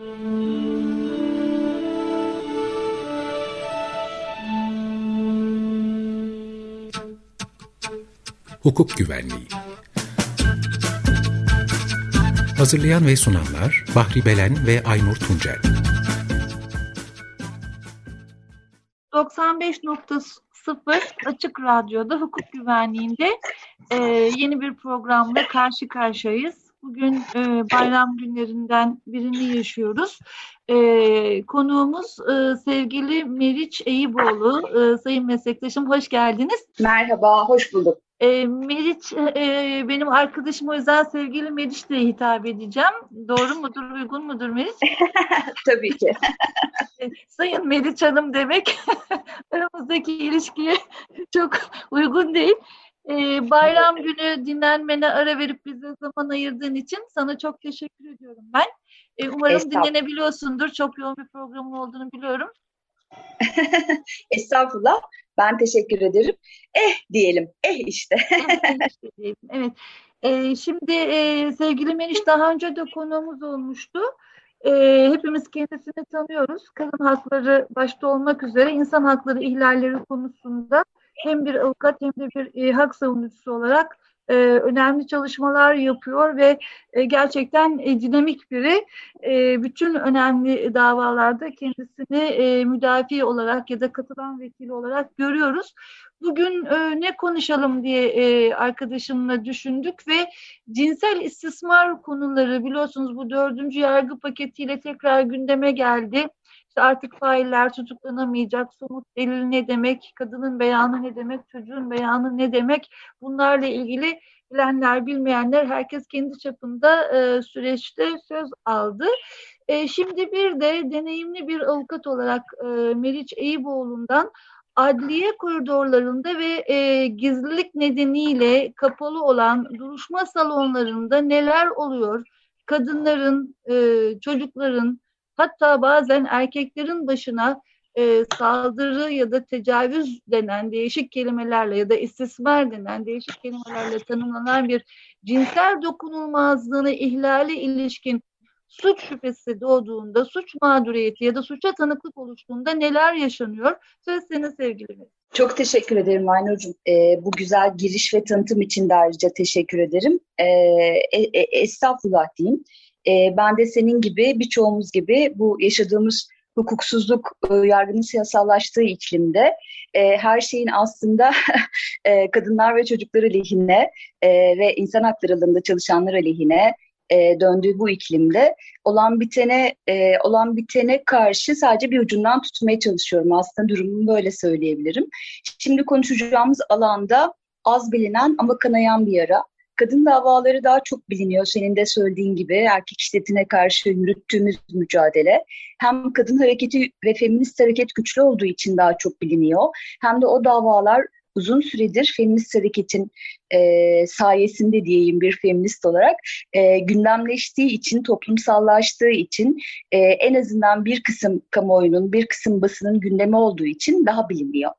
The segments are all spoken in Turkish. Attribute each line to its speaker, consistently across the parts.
Speaker 1: Hukuk Güvenliği Hazırlayan ve sunanlar Bahri Belen ve Aynur Tuncel
Speaker 2: 95.0 Açık Radyo'da hukuk güvenliğinde e, yeni bir programla karşı karşıyayız. Bugün e, bayram günlerinden birini yaşıyoruz. E, konuğumuz e, sevgili Meriç Eyüboğlu. E, sayın meslektaşım hoş geldiniz.
Speaker 3: Merhaba, hoş bulduk.
Speaker 2: E, Meriç e, benim arkadaşım o yüzden sevgili Meriç diye hitap edeceğim. Doğru mudur, uygun mudur Meriç?
Speaker 3: Tabii ki.
Speaker 2: Sayın Meriç Hanım demek aramızdaki ilişkiye çok uygun değil. Ee, bayram günü dinlenmene ara verip bize zaman ayırdığın için sana çok teşekkür ediyorum ben. Ee, umarım dinlenebiliyorsundur. Çok yoğun bir programın olduğunu biliyorum.
Speaker 3: Estağfurullah. Ben teşekkür ederim. Eh diyelim. Eh işte.
Speaker 2: evet. Ee, şimdi e, sevgili Meriç daha önce de konuğumuz olmuştu. E, hepimiz kendisini tanıyoruz. Kadın hakları başta olmak üzere insan hakları ihlalleri konusunda hem bir avukat hem de bir e, hak savunucusu olarak e, önemli çalışmalar yapıyor ve e, gerçekten e, dinamik biri. E, bütün önemli davalarda kendisini e, müdafi olarak ya da katılan vekili olarak görüyoruz. Bugün e, ne konuşalım diye e, arkadaşımla düşündük ve cinsel istismar konuları biliyorsunuz bu dördüncü yargı paketiyle tekrar gündeme geldi. İşte artık failler tutuklanamayacak, somut delil ne demek, kadının beyanı ne demek, çocuğun beyanı ne demek bunlarla ilgili bilenler, bilmeyenler herkes kendi çapında e, süreçte söz aldı. E, şimdi bir de deneyimli bir avukat olarak e, Meriç Eyüboğlu'ndan adliye koridorlarında ve e, gizlilik nedeniyle kapalı olan duruşma salonlarında neler oluyor? Kadınların, e, çocukların, hatta bazen erkeklerin başına e, saldırı ya da tecavüz denen değişik kelimelerle ya da istismar denen değişik kelimelerle tanımlanan bir cinsel dokunulmazlığını ihlale ilişkin suç şüphesi doğduğunda, suç mağduriyeti ya da suça tanıklık oluştuğunda neler yaşanıyor? Söz senin sevgili
Speaker 3: Çok teşekkür ederim Aynur'cum. Ee, bu güzel giriş ve tanıtım için de ayrıca teşekkür ederim. Ee, e, e, estağfurullah diyeyim. Ee, ben de senin gibi, birçoğumuz gibi bu yaşadığımız hukuksuzluk e, yargının siyasallaştığı iklimde e, her şeyin aslında e, kadınlar ve çocukları lehine e, ve insan hakları alanında çalışanlar aleyhine e, döndüğü bu iklimde olan bitene e, olan bitene karşı sadece bir ucundan tutmaya çalışıyorum. Aslında durumumu böyle söyleyebilirim. Şimdi konuşacağımız alanda az bilinen ama kanayan bir yara. Kadın davaları daha çok biliniyor senin de söylediğin gibi erkek şiddetine karşı yürüttüğümüz mücadele. Hem kadın hareketi ve feminist hareket güçlü olduğu için daha çok biliniyor. Hem de o davalar uzun süredir feminist hareketin e, sayesinde diyeyim bir feminist olarak e, gündemleştiği için, toplumsallaştığı için e, en azından bir kısım kamuoyunun, bir kısım basının gündemi olduğu için daha biliniyor.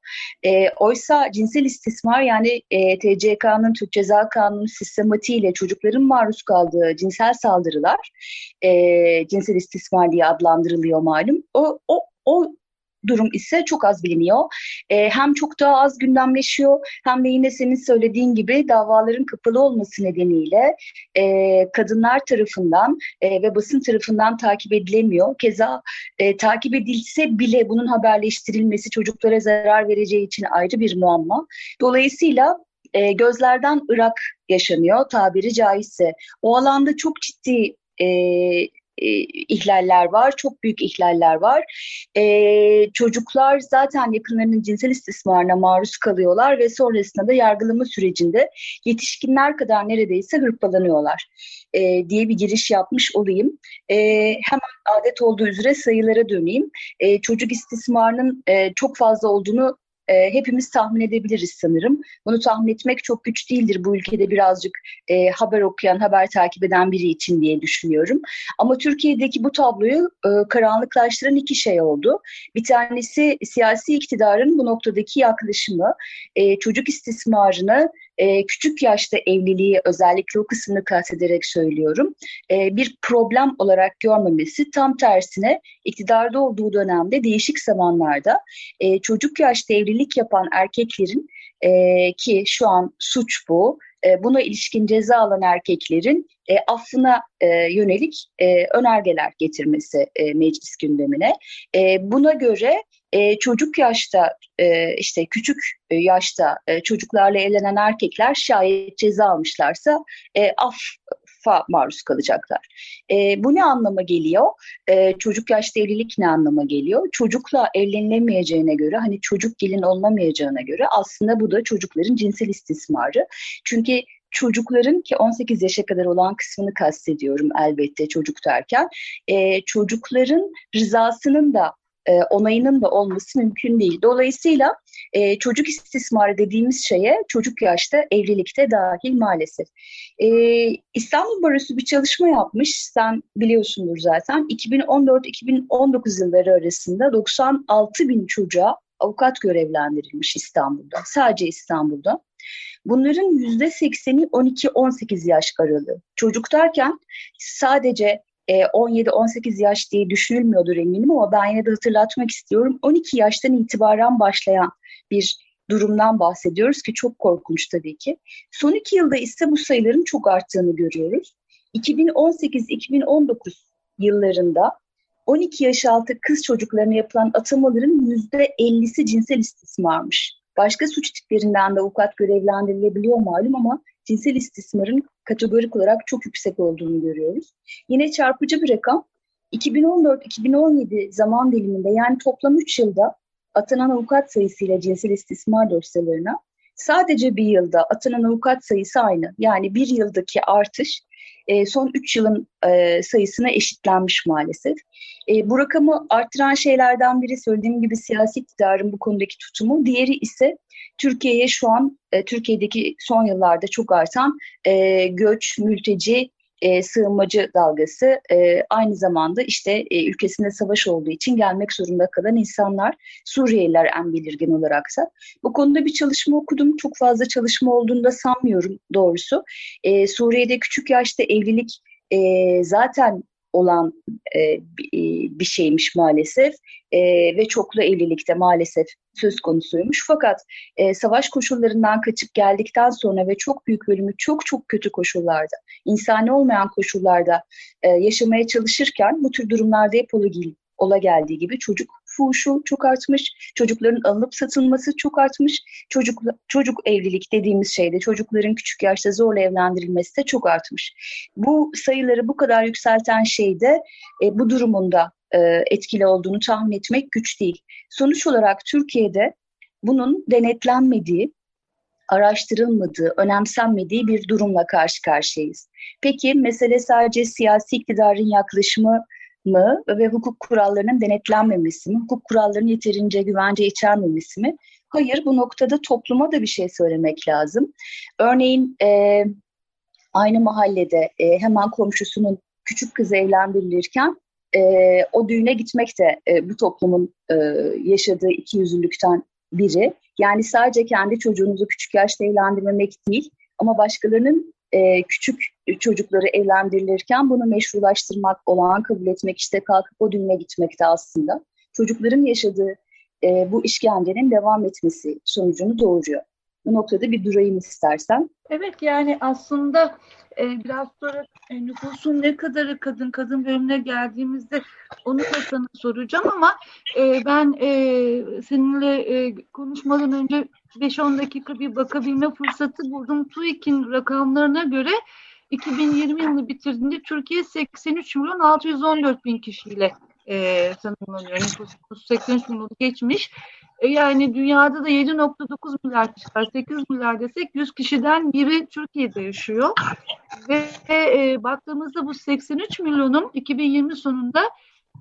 Speaker 3: E, oysa cinsel istismar yani e, TCK'nın, Türk Ceza Kanunu sistematiğiyle çocukların maruz kaldığı cinsel saldırılar e, cinsel istismar diye adlandırılıyor malum. O, o, o durum ise çok az biliniyor. E, hem çok daha az gündemleşiyor hem de yine senin söylediğin gibi davaların kapalı olması nedeniyle e, kadınlar tarafından e, ve basın tarafından takip edilemiyor. Keza e, takip edilse bile bunun haberleştirilmesi çocuklara zarar vereceği için ayrı bir muamma. Dolayısıyla e, gözlerden ırak yaşanıyor tabiri caizse. O alanda çok ciddi e, e, ihlaller var, çok büyük ihlaller var. E, çocuklar zaten yakınlarının cinsel istismarına maruz kalıyorlar ve sonrasında da yargılama sürecinde yetişkinler kadar neredeyse hırpalanıyorlar e, diye bir giriş yapmış olayım. E, hemen adet olduğu üzere sayılara döneyim. E, çocuk istismarının e, çok fazla olduğunu e, hepimiz tahmin edebiliriz sanırım. Bunu tahmin etmek çok güç değildir bu ülkede birazcık e, haber okuyan, haber takip eden biri için diye düşünüyorum. Ama Türkiye'deki bu tabloyu e, karanlıklaştıran iki şey oldu. Bir tanesi siyasi iktidarın bu noktadaki yaklaşımı, e, çocuk istismarını e, küçük yaşta evliliği özellikle o kısmını kastederek söylüyorum. E, bir problem olarak görmemesi tam tersine iktidarda olduğu dönemde değişik zamanlarda e, çocuk yaşta evlilik yapan erkeklerin e, ki şu an suç bu e, buna ilişkin ceza alan erkeklerin e, affına e, yönelik e, önergeler getirmesi e, meclis gündemine. E, buna göre e, çocuk yaşta e, işte küçük e, yaşta e, çocuklarla evlenen erkekler şayet ceza almışlarsa e, affa maruz kalacaklar. E, bu ne anlama geliyor? E, çocuk yaşta evlilik ne anlama geliyor? Çocukla evlenilemeyeceğine göre hani çocuk gelin olunamayacağına göre aslında bu da çocukların cinsel istismarı. Çünkü çocukların ki 18 yaşa kadar olan kısmını kastediyorum elbette çocuk derken e, çocukların rızasının da e, onayının da olması mümkün değil. Dolayısıyla e, çocuk istismarı dediğimiz şeye çocuk yaşta evlilikte dahil maalesef. E, İstanbul Barosu bir çalışma yapmış, sen biliyorsundur zaten. 2014-2019 yılları arasında 96 bin çocuğa avukat görevlendirilmiş İstanbul'da, sadece İstanbul'da. Bunların %80'i 12-18 yaş aralığı. Çocuk derken sadece 17-18 e, yaş diye düşünülmüyordur eminim ama ben yine de hatırlatmak istiyorum. 12 yaştan itibaren başlayan bir durumdan bahsediyoruz ki çok korkunç tabii ki. Son iki yılda ise bu sayıların çok arttığını görüyoruz. 2018-2019 yıllarında 12 yaş altı kız çocuklarına yapılan atamaların %50'si cinsel istismarmış. Başka suç tiplerinden de avukat görevlendirilebiliyor malum ama cinsel istismarın kategorik olarak çok yüksek olduğunu görüyoruz. Yine çarpıcı bir rakam 2014-2017 zaman diliminde yani toplam 3 yılda atanan avukat sayısıyla cinsel istismar dosyalarına sadece bir yılda atanan avukat sayısı aynı. Yani bir yıldaki artış e, son 3 yılın e, sayısına eşitlenmiş maalesef. E, bu rakamı arttıran şeylerden biri söylediğim gibi siyasi iktidarın bu konudaki tutumu. Diğeri ise Türkiye'ye şu an e, Türkiye'deki son yıllarda çok artan e, göç, mülteci, e, sığınmacı dalgası e, aynı zamanda işte e, ülkesinde savaş olduğu için gelmek zorunda kalan insanlar Suriyeliler en belirgin olaraksa. Bu konuda bir çalışma okudum. Çok fazla çalışma olduğunu da sanmıyorum doğrusu. E, Suriye'de küçük yaşta evlilik e, zaten olan e, bir şeymiş maalesef e, ve çoklu evlilikte maalesef söz konusuymuş. Fakat e, savaş koşullarından kaçıp geldikten sonra ve çok büyük bölümü çok çok kötü koşullarda, insani olmayan koşullarda e, yaşamaya çalışırken bu tür durumlarda hep ola geldiği gibi çocuk fuhuşu çok artmış, çocukların alınıp satılması çok artmış, çocuk çocuk evlilik dediğimiz şeyde çocukların küçük yaşta zorla evlendirilmesi de çok artmış. Bu sayıları bu kadar yükselten şeyde e, bu durumunda e, etkili olduğunu tahmin etmek güç değil. Sonuç olarak Türkiye'de bunun denetlenmediği, araştırılmadığı, önemsenmediği bir durumla karşı karşıyayız. Peki mesele sadece siyasi iktidarın yaklaşımı mı ve hukuk kurallarının denetlenmemesi mi, hukuk kurallarının yeterince güvence içermemesi mi? Hayır, bu noktada topluma da bir şey söylemek lazım. Örneğin e, aynı mahallede e, hemen komşusunun küçük kızı evlendirilirken e, o düğüne gitmek de e, bu toplumun e, yaşadığı iki yüzlülükten biri. Yani sadece kendi çocuğunuzu küçük yaşta evlendirmemek değil ama başkalarının e, küçük çocukları evlendirilirken bunu meşrulaştırmak, olağan kabul etmek, işte kalkıp o düğüne gitmek de aslında çocukların yaşadığı e, bu işkencenin devam etmesi sonucunu doğuruyor. Bu noktada bir durayım istersen.
Speaker 2: Evet yani aslında e, biraz sonra e, nüfusun ne kadarı kadın kadın bölümüne geldiğimizde onu da sana soracağım ama e, ben e, seninle e, konuşmadan önce 5-10 dakika bir bakabilme fırsatı buldum. TÜİK'in rakamlarına göre 2020 yılını bitirdiğinde Türkiye 83 milyon 614 bin kişiyle e, tanımlanıyor. Nüfus 83 milyonu geçmiş. E, yani dünyada da 7.9 milyar kişi var. 8 milyar desek 100 kişiden biri Türkiye'de yaşıyor. Ve e, baktığımızda bu 83 milyonun 2020 sonunda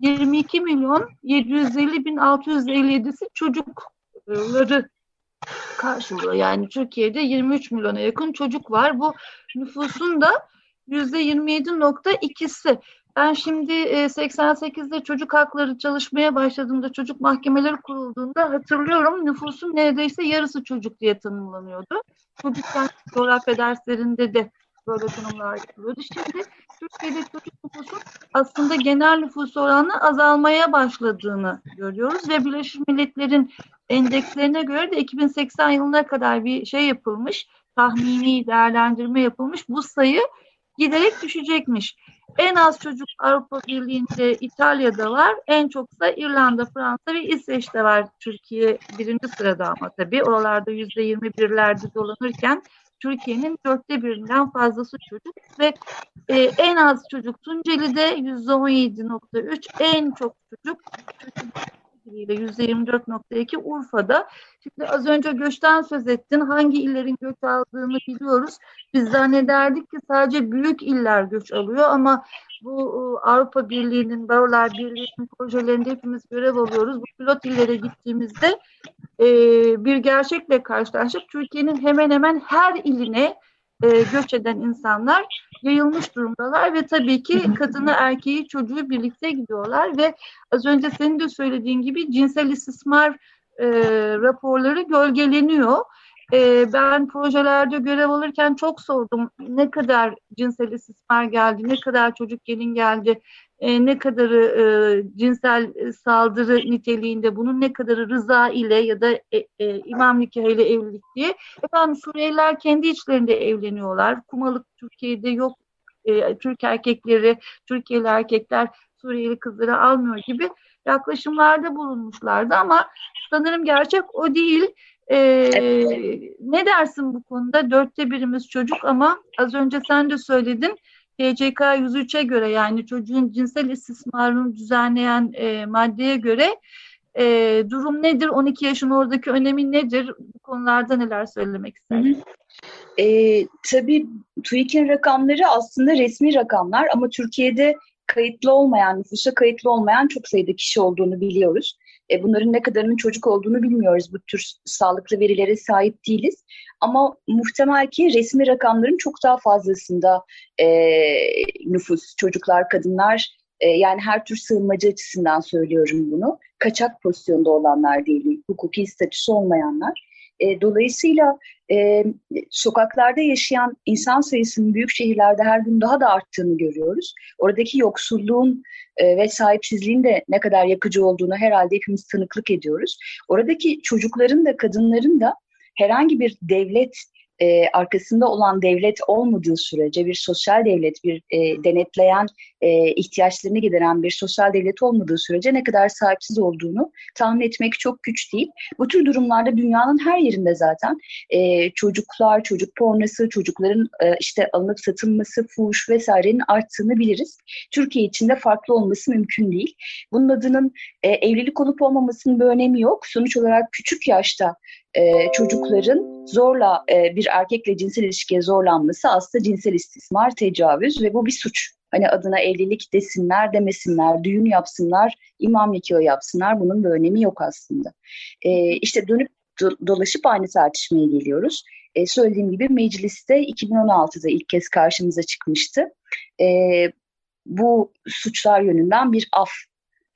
Speaker 2: 22 milyon 750 bin 657'si çocukları karşılıyor. Yani Türkiye'de 23 milyona yakın çocuk var. Bu nüfusun da %27.2'si. Ben şimdi 88'de e, çocuk hakları çalışmaya başladığımda, çocuk mahkemeleri kurulduğunda hatırlıyorum nüfusun neredeyse yarısı çocuk diye tanımlanıyordu. Çocukken coğrafya derslerinde de böyle tanımlar yapılıyordu. Şimdi Türkiye'de çocuk nüfusun aslında genel nüfus oranı azalmaya başladığını görüyoruz ve Birleşmiş Milletler'in endekslerine göre de 2080 yılına kadar bir şey yapılmış, tahmini değerlendirme yapılmış. Bu sayı giderek düşecekmiş. En az çocuk Avrupa Birliği'nde İtalya'da var. En çoksa İrlanda, Fransa ve İsveç'te var. Türkiye birinci sırada ama tabii. Oralarda yüzde yirmi birlerde dolanırken Türkiye'nin dörtte birinden fazlası çocuk ve e, en az çocuk Tunceli'de yüzde on yedi nokta üç, en çok çocuk ile yüzde yirmi dört nokta iki Urfa'da. Şimdi az önce göçten söz ettin. Hangi illerin göç aldığını biliyoruz. Biz zannederdik ki sadece büyük iller göç alıyor ama bu Avrupa Birliği'nin, Barolar Birliği'nin projelerinde hepimiz görev alıyoruz. Bu pilot illere gittiğimizde e, bir gerçekle karşılaştık. Türkiye'nin hemen hemen her iline e, göç eden insanlar yayılmış durumdalar ve tabii ki kadını, erkeği, çocuğu birlikte gidiyorlar ve az önce senin de söylediğin gibi cinsel istismar e, raporları gölgeleniyor. E, ben projelerde görev alırken çok sordum ne kadar cinsel istismar geldi, ne kadar çocuk gelin geldi, e, ne kadarı e, cinsel saldırı niteliğinde, bunun ne kadarı rıza ile ya da e, e, imam nikahıyla evlilik diye. Efendim Suriyeliler kendi içlerinde evleniyorlar. Kumalık Türkiye'de yok. E, Türk erkekleri, Türkiye'li erkekler Suriyeli kızları almıyor gibi yaklaşımlarda bulunmuşlardı ama sanırım gerçek o değil. Ee, evet. Ne dersin bu konuda? Dörtte birimiz çocuk ama az önce sen de söyledin. TCK 103'e göre yani çocuğun cinsel istismarını düzenleyen e, maddeye göre e, durum nedir? 12 yaşın oradaki önemi nedir? Bu konularda neler söylemek istersin?
Speaker 3: E, tabii TÜİK'in rakamları aslında resmi rakamlar ama Türkiye'de kayıtlı olmayan, nüfusa kayıtlı olmayan çok sayıda kişi olduğunu biliyoruz. E, bunların ne kadarının çocuk olduğunu bilmiyoruz. Bu tür sağlıklı verilere sahip değiliz. Ama muhtemel ki resmi rakamların çok daha fazlasında e, nüfus, çocuklar, kadınlar e, yani her tür sığınmacı açısından söylüyorum bunu. Kaçak pozisyonda olanlar değil, hukuki statüsü olmayanlar. E, dolayısıyla e, sokaklarda yaşayan insan sayısının büyük şehirlerde her gün daha da arttığını görüyoruz. Oradaki yoksulluğun e, ve sahipsizliğin de ne kadar yakıcı olduğunu herhalde hepimiz tanıklık ediyoruz. Oradaki çocukların da kadınların da herhangi bir devlet e, arkasında olan devlet olmadığı sürece bir sosyal devlet, bir e, denetleyen, e, ihtiyaçlarını gideren bir sosyal devlet olmadığı sürece ne kadar sahipsiz olduğunu tahmin etmek çok güç değil. Bu tür durumlarda dünyanın her yerinde zaten e, çocuklar, çocuk pornosu, çocukların e, işte alınıp satılması, fuhuş vesairenin arttığını biliriz. Türkiye için de farklı olması mümkün değil. Bunun adının e, evlilik olup olmamasının bir önemi yok. Sonuç olarak küçük yaşta e, çocukların zorla e, bir erkekle cinsel ilişkiye zorlanması aslında cinsel istismar, tecavüz ve bu bir suç. Hani adına evlilik desinler, demesinler, düğün yapsınlar, imam nikahı yapsınlar bunun bir önemi yok aslında. E, işte dönüp do dolaşıp aynı tartışmaya geliyoruz. E, söylediğim gibi mecliste 2016'da ilk kez karşımıza çıkmıştı. E, bu suçlar yönünden bir af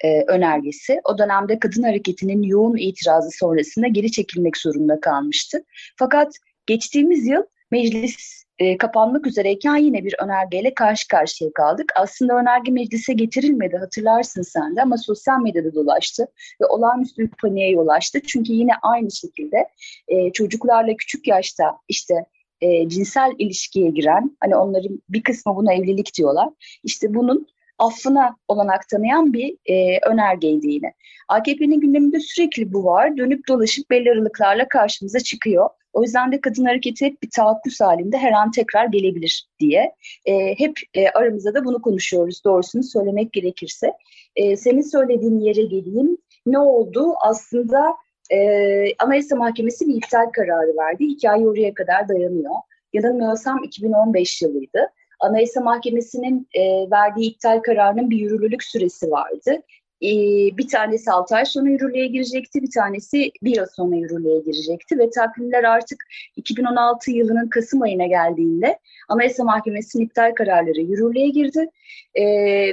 Speaker 3: e, önergesi. O dönemde kadın hareketinin yoğun itirazı sonrasında geri çekilmek zorunda kalmıştı. Fakat geçtiğimiz yıl meclis e, kapanmak üzereyken yine bir önergeyle karşı karşıya kaldık. Aslında önerge meclise getirilmedi hatırlarsın sen de ama sosyal medyada dolaştı ve olağanüstü bir paniğe yol açtı. Çünkü yine aynı şekilde e, çocuklarla küçük yaşta işte e, cinsel ilişkiye giren, hani onların bir kısmı buna evlilik diyorlar. İşte bunun affına olanak tanıyan bir e, önergeydi yine. AKP'nin gündeminde sürekli bu var. Dönüp dolaşıp belli aralıklarla karşımıza çıkıyor. O yüzden de kadın hareketi hep bir tahakküs halinde her an tekrar gelebilir diye. E, hep e, aramızda da bunu konuşuyoruz doğrusunu söylemek gerekirse. E, senin söylediğin yere geleyim. Ne oldu? Aslında e, Anayasa Mahkemesi bir iptal kararı verdi. Hikaye oraya kadar dayanıyor. Yanılmıyorsam 2015 yılıydı. Anayasa Mahkemesi'nin e, verdiği iptal kararının bir yürürlülük süresi vardı. e, bir tanesi 6 ay sonra yürürlüğe girecekti, bir tanesi bir yıl sonra yürürlüğe girecekti ve takvimler artık 2016 yılının Kasım ayına geldiğinde Anayasa Mahkemesi'nin iptal kararları yürürlüğe girdi e,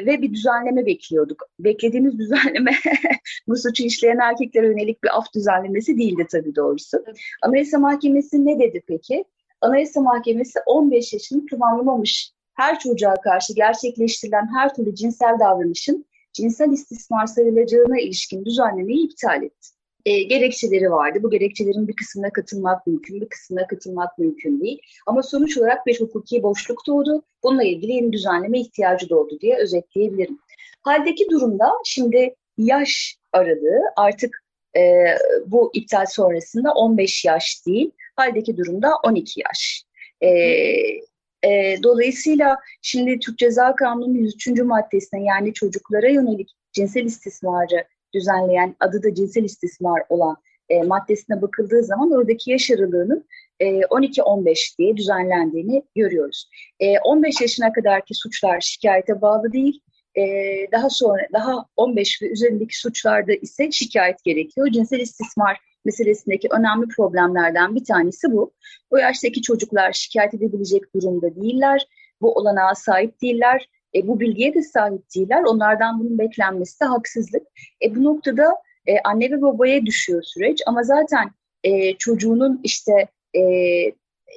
Speaker 3: ve bir düzenleme bekliyorduk. Beklediğimiz düzenleme bu suçu işleyen erkeklere yönelik bir af düzenlemesi değildi tabii doğrusu. Anayasa Mahkemesi ne dedi peki? Anayasa Mahkemesi 15 yaşını tamamlamamış her çocuğa karşı gerçekleştirilen her türlü cinsel davranışın cinsel istismar sayılacağına ilişkin düzenlemeyi iptal etti. E, gerekçeleri vardı. Bu gerekçelerin bir kısmına katılmak mümkün, bir kısmına katılmak mümkün değil. Ama sonuç olarak bir hukuki boşluk doğdu. Bununla ilgili yeni düzenleme ihtiyacı doğdu diye özetleyebilirim. Haldeki durumda şimdi yaş aralığı artık e, bu iptal sonrasında 15 yaş değil, haldeki durumda 12 yaş. E, e, dolayısıyla şimdi Türk Ceza Kanunu'nun 103. maddesine yani çocuklara yönelik cinsel istismarı düzenleyen, adı da cinsel istismar olan e, maddesine bakıldığı zaman oradaki yaş aralığının e, 12-15 diye düzenlendiğini görüyoruz. E, 15 yaşına kadarki suçlar şikayete bağlı değil, e, daha sonra daha 15 ve üzerindeki suçlarda ise şikayet gerekiyor. Cinsel istismar meselesindeki önemli problemlerden bir tanesi bu. O yaştaki çocuklar şikayet edebilecek durumda değiller. Bu olanağa sahip değiller. E, bu bilgiye de sahip değiller. Onlardan bunun beklenmesi de haksızlık. E, bu noktada e, anne ve babaya düşüyor süreç. Ama zaten e, çocuğunun işte e,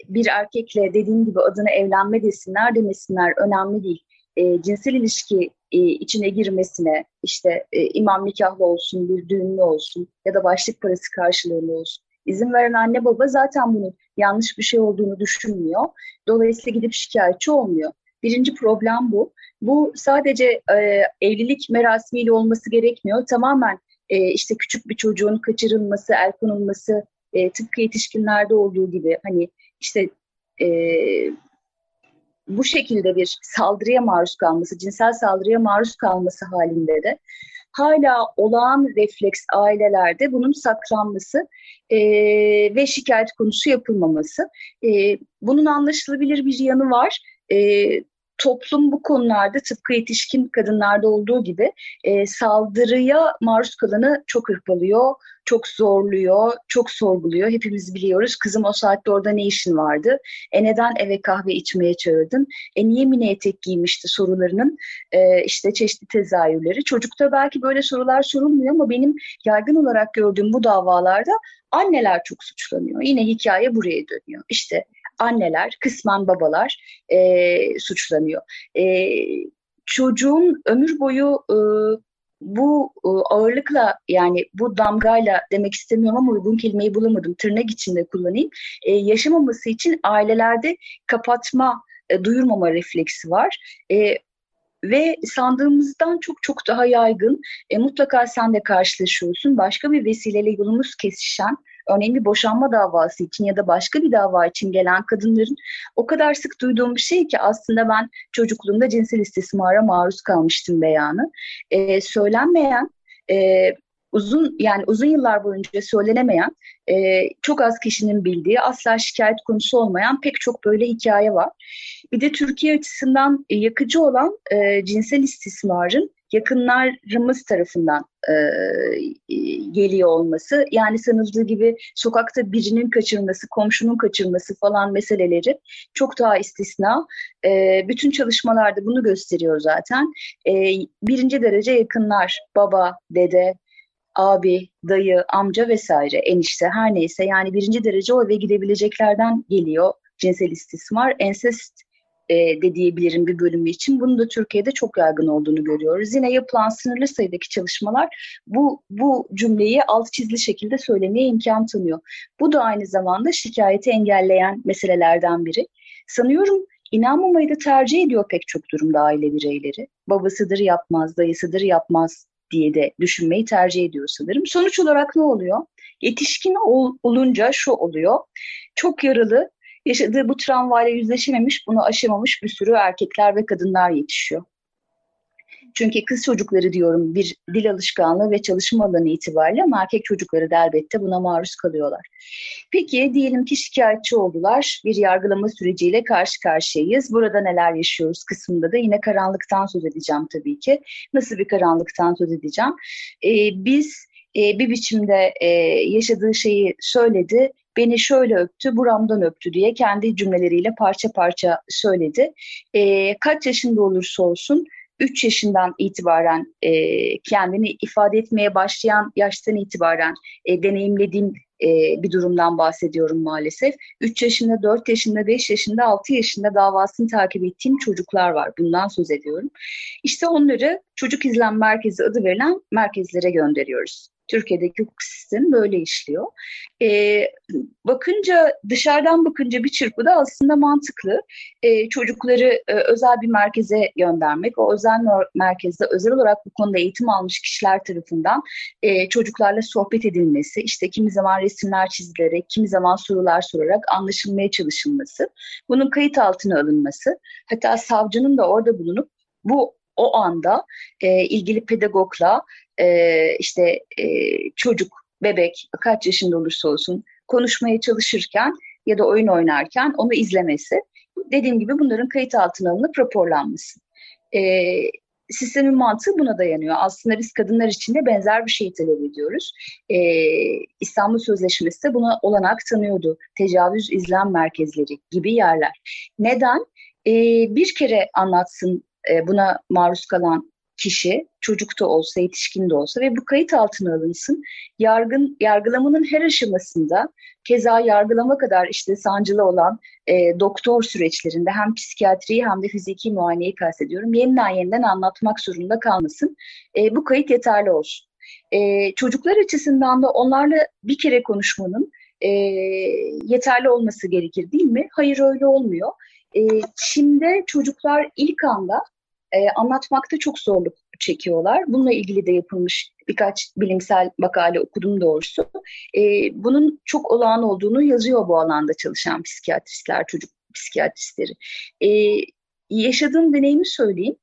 Speaker 3: bir erkekle dediğim gibi adına evlenme desinler demesinler önemli değil. E, cinsel ilişki e, içine girmesine işte e, imam nikahlı olsun, bir düğünlü olsun ya da başlık parası karşılığında olsun. İzin veren anne baba zaten bunun yanlış bir şey olduğunu düşünmüyor. Dolayısıyla gidip şikayetçi olmuyor. Birinci problem bu. Bu sadece e, evlilik merasimiyle olması gerekmiyor. Tamamen e, işte küçük bir çocuğun kaçırılması, el konulması, e, tıpkı yetişkinlerde olduğu gibi hani işte e, bu şekilde bir saldırıya maruz kalması, cinsel saldırıya maruz kalması halinde de hala olağan refleks ailelerde bunun saklanması e, ve şikayet konusu yapılmaması. E, bunun anlaşılabilir bir yanı var. E, toplum bu konularda tıpkı yetişkin kadınlarda olduğu gibi e, saldırıya maruz kalanı çok hırpalıyor, çok zorluyor, çok sorguluyor. Hepimiz biliyoruz. Kızım o saatte orada ne işin vardı? E neden eve kahve içmeye çağırdın? E niye mini etek giymişti sorularının e, işte çeşitli tezahürleri. Çocukta belki böyle sorular sorulmuyor ama benim yaygın olarak gördüğüm bu davalarda anneler çok suçlanıyor. Yine hikaye buraya dönüyor. İşte anneler, kısmen babalar e, suçlanıyor. E, çocuğun ömür boyu e, bu e, ağırlıkla yani bu damgayla demek istemiyorum ama uygun kelimeyi bulamadım. Tırnak içinde kullanayım. E, yaşamaması için ailelerde kapatma, e, duyurmama refleksi var. E, ve sandığımızdan çok çok daha yaygın. E, mutlaka sen de karşılaşıyorsun. Başka bir vesileyle yolumuz kesişen örneğin bir boşanma davası için ya da başka bir dava için gelen kadınların o kadar sık duyduğum bir şey ki aslında ben çocukluğumda cinsel istismara maruz kalmıştım beyanı. E, söylenmeyen e, uzun yani uzun yıllar boyunca söylenemeyen e, çok az kişinin bildiği asla şikayet konusu olmayan pek çok böyle hikaye var. Bir de Türkiye açısından yakıcı olan e, cinsel istismarın yakınlarımız tarafından e, geliyor olması. Yani sanıldığı gibi sokakta birinin kaçırılması, komşunun kaçırılması falan meseleleri çok daha istisna. E, bütün çalışmalarda bunu gösteriyor zaten. E, birinci derece yakınlar, baba, dede, abi, dayı, amca vesaire, enişte her neyse yani birinci derece o eve gidebileceklerden geliyor cinsel istismar. Ensest e, de diyebilirim bir bölümü için. Bunun da Türkiye'de çok yaygın olduğunu görüyoruz. Yine yapılan sınırlı sayıdaki çalışmalar bu, bu cümleyi alt çizili şekilde söylemeye imkan tanıyor. Bu da aynı zamanda şikayeti engelleyen meselelerden biri. Sanıyorum inanmamayı da tercih ediyor pek çok durumda aile bireyleri. Babasıdır yapmaz, dayısıdır yapmaz diye de düşünmeyi tercih ediyor sanırım. Sonuç olarak ne oluyor? Yetişkin ol, olunca şu oluyor. Çok yaralı, yaşadığı bu travmayla yüzleşememiş, bunu aşamamış bir sürü erkekler ve kadınlar yetişiyor. Çünkü kız çocukları diyorum bir dil alışkanlığı ve çalışma alanı itibariyle ama erkek çocukları da elbette buna maruz kalıyorlar. Peki diyelim ki şikayetçi oldular. Bir yargılama süreciyle karşı karşıyayız. Burada neler yaşıyoruz kısmında da yine karanlıktan söz edeceğim tabii ki. Nasıl bir karanlıktan söz edeceğim? Ee, biz e, bir biçimde e, yaşadığı şeyi söyledi beni şöyle öptü, buramdan öptü diye kendi cümleleriyle parça parça söyledi. E, kaç yaşında olursa olsun 3 yaşından itibaren e, kendini ifade etmeye başlayan yaştan itibaren e, deneyimlediğim e, bir durumdan bahsediyorum maalesef. 3 yaşında, 4 yaşında, 5 yaşında, 6 yaşında davasını takip ettiğim çocuklar var. Bundan söz ediyorum. İşte onları çocuk izlem merkezi adı verilen merkezlere gönderiyoruz. Türkiye'deki hukuk sistemi böyle işliyor. E, bakınca dışarıdan bakınca bir çırpıda aslında mantıklı. E, çocukları e, özel bir merkeze göndermek, o özel merkezde özel olarak bu konuda eğitim almış kişiler tarafından e, çocuklarla sohbet edilmesi, işte kimi zaman resimler çizilerek, kimi zaman sorular sorarak anlaşılmaya çalışılması, bunun kayıt altına alınması, hatta savcının da orada bulunup bu o anda e, ilgili pedagogla e, işte e, çocuk, bebek kaç yaşında olursa olsun konuşmaya çalışırken ya da oyun oynarken onu izlemesi. Dediğim gibi bunların kayıt altına alınıp raporlanması. E, sistemin mantığı buna dayanıyor. Aslında biz kadınlar için de benzer bir şey talep ediyoruz. E, İstanbul Sözleşmesi de buna olanak tanıyordu. Tecavüz izlem merkezleri gibi yerler. Neden? E, bir kere anlatsın e, buna maruz kalan kişi çocuk da olsa yetişkin de olsa ve bu kayıt altına alınsın. Yargın yargılamanın her aşamasında keza yargılama kadar işte sancılı olan e, doktor süreçlerinde hem psikiyatriyi hem de fiziki muayeneyi kastediyorum. Yeniden yeniden anlatmak zorunda kalmasın. E, bu kayıt yeterli olsun. E, çocuklar açısından da onlarla bir kere konuşmanın e, yeterli olması gerekir değil mi? Hayır öyle olmuyor. E, Çin'de çocuklar ilk anda e, anlatmakta çok zorluk çekiyorlar. Bununla ilgili de yapılmış birkaç bilimsel makale okudum doğrusu. E, bunun çok olağan olduğunu yazıyor bu alanda çalışan psikiyatristler, çocuk psikiyatristleri. E, yaşadığım deneyimi söyleyeyim.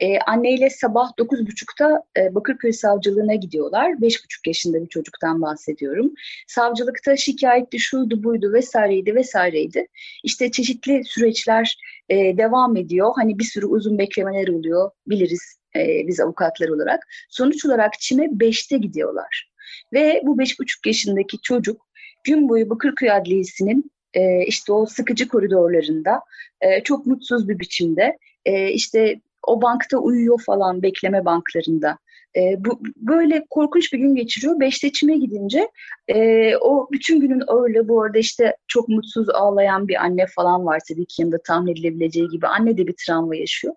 Speaker 3: E, anneyle sabah 9.30'da e, Bakırköy Savcılığına gidiyorlar. 5.5 yaşında bir çocuktan bahsediyorum. Savcılıkta şikayetti şuydu buydu vesaireydi vesaireydi. İşte çeşitli süreçler e, devam ediyor. Hani bir sürü uzun beklemeler oluyor biliriz e, biz avukatlar olarak. Sonuç olarak Çin'e 5'te gidiyorlar. Ve bu 5,5 yaşındaki çocuk gün boyu Bakırköy Adliyesi'nin e, işte o sıkıcı koridorlarında e, çok mutsuz bir biçimde e, işte o bankta uyuyor falan bekleme banklarında. E, bu böyle korkunç bir gün geçiriyor. Beşte çime gidince e, o bütün günün öyle bu arada işte çok mutsuz ağlayan bir anne falan var tabii ki yanında tahmin edilebileceği gibi. Anne de bir travma yaşıyor.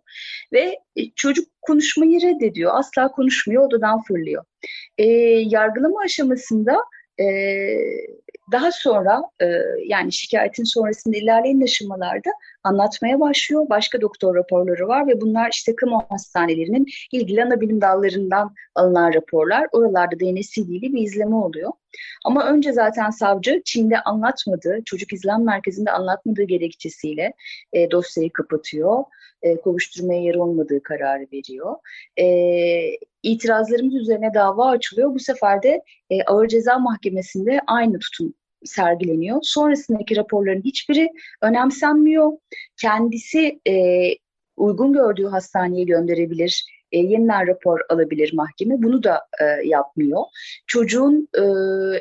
Speaker 3: Ve e, çocuk konuşmayı reddediyor. Asla konuşmuyor. Odadan fırlıyor. E, yargılama aşamasında daha sonra yani şikayetin sonrasında ilerleyen aşamalarda anlatmaya başlıyor. Başka doktor raporları var ve bunlar işte kamu hastanelerinin ilgili ana bilim dallarından alınan raporlar. Oralarda DNSCD'li bir izleme oluyor. Ama önce zaten savcı Çin'de anlatmadığı, çocuk izlem merkezinde anlatmadığı gerekçesiyle dosyayı kapatıyor. E, kovuşturmaya yer olmadığı kararı veriyor. İtirazlarımız üzerine dava açılıyor. Bu sefer de e, Ağır Ceza Mahkemesi'nde aynı tutum sergileniyor. Sonrasındaki raporların hiçbiri önemsenmiyor. Kendisi e, uygun gördüğü hastaneye gönderebilir, e, yeniden rapor alabilir mahkeme. Bunu da e, yapmıyor. Çocuğun e,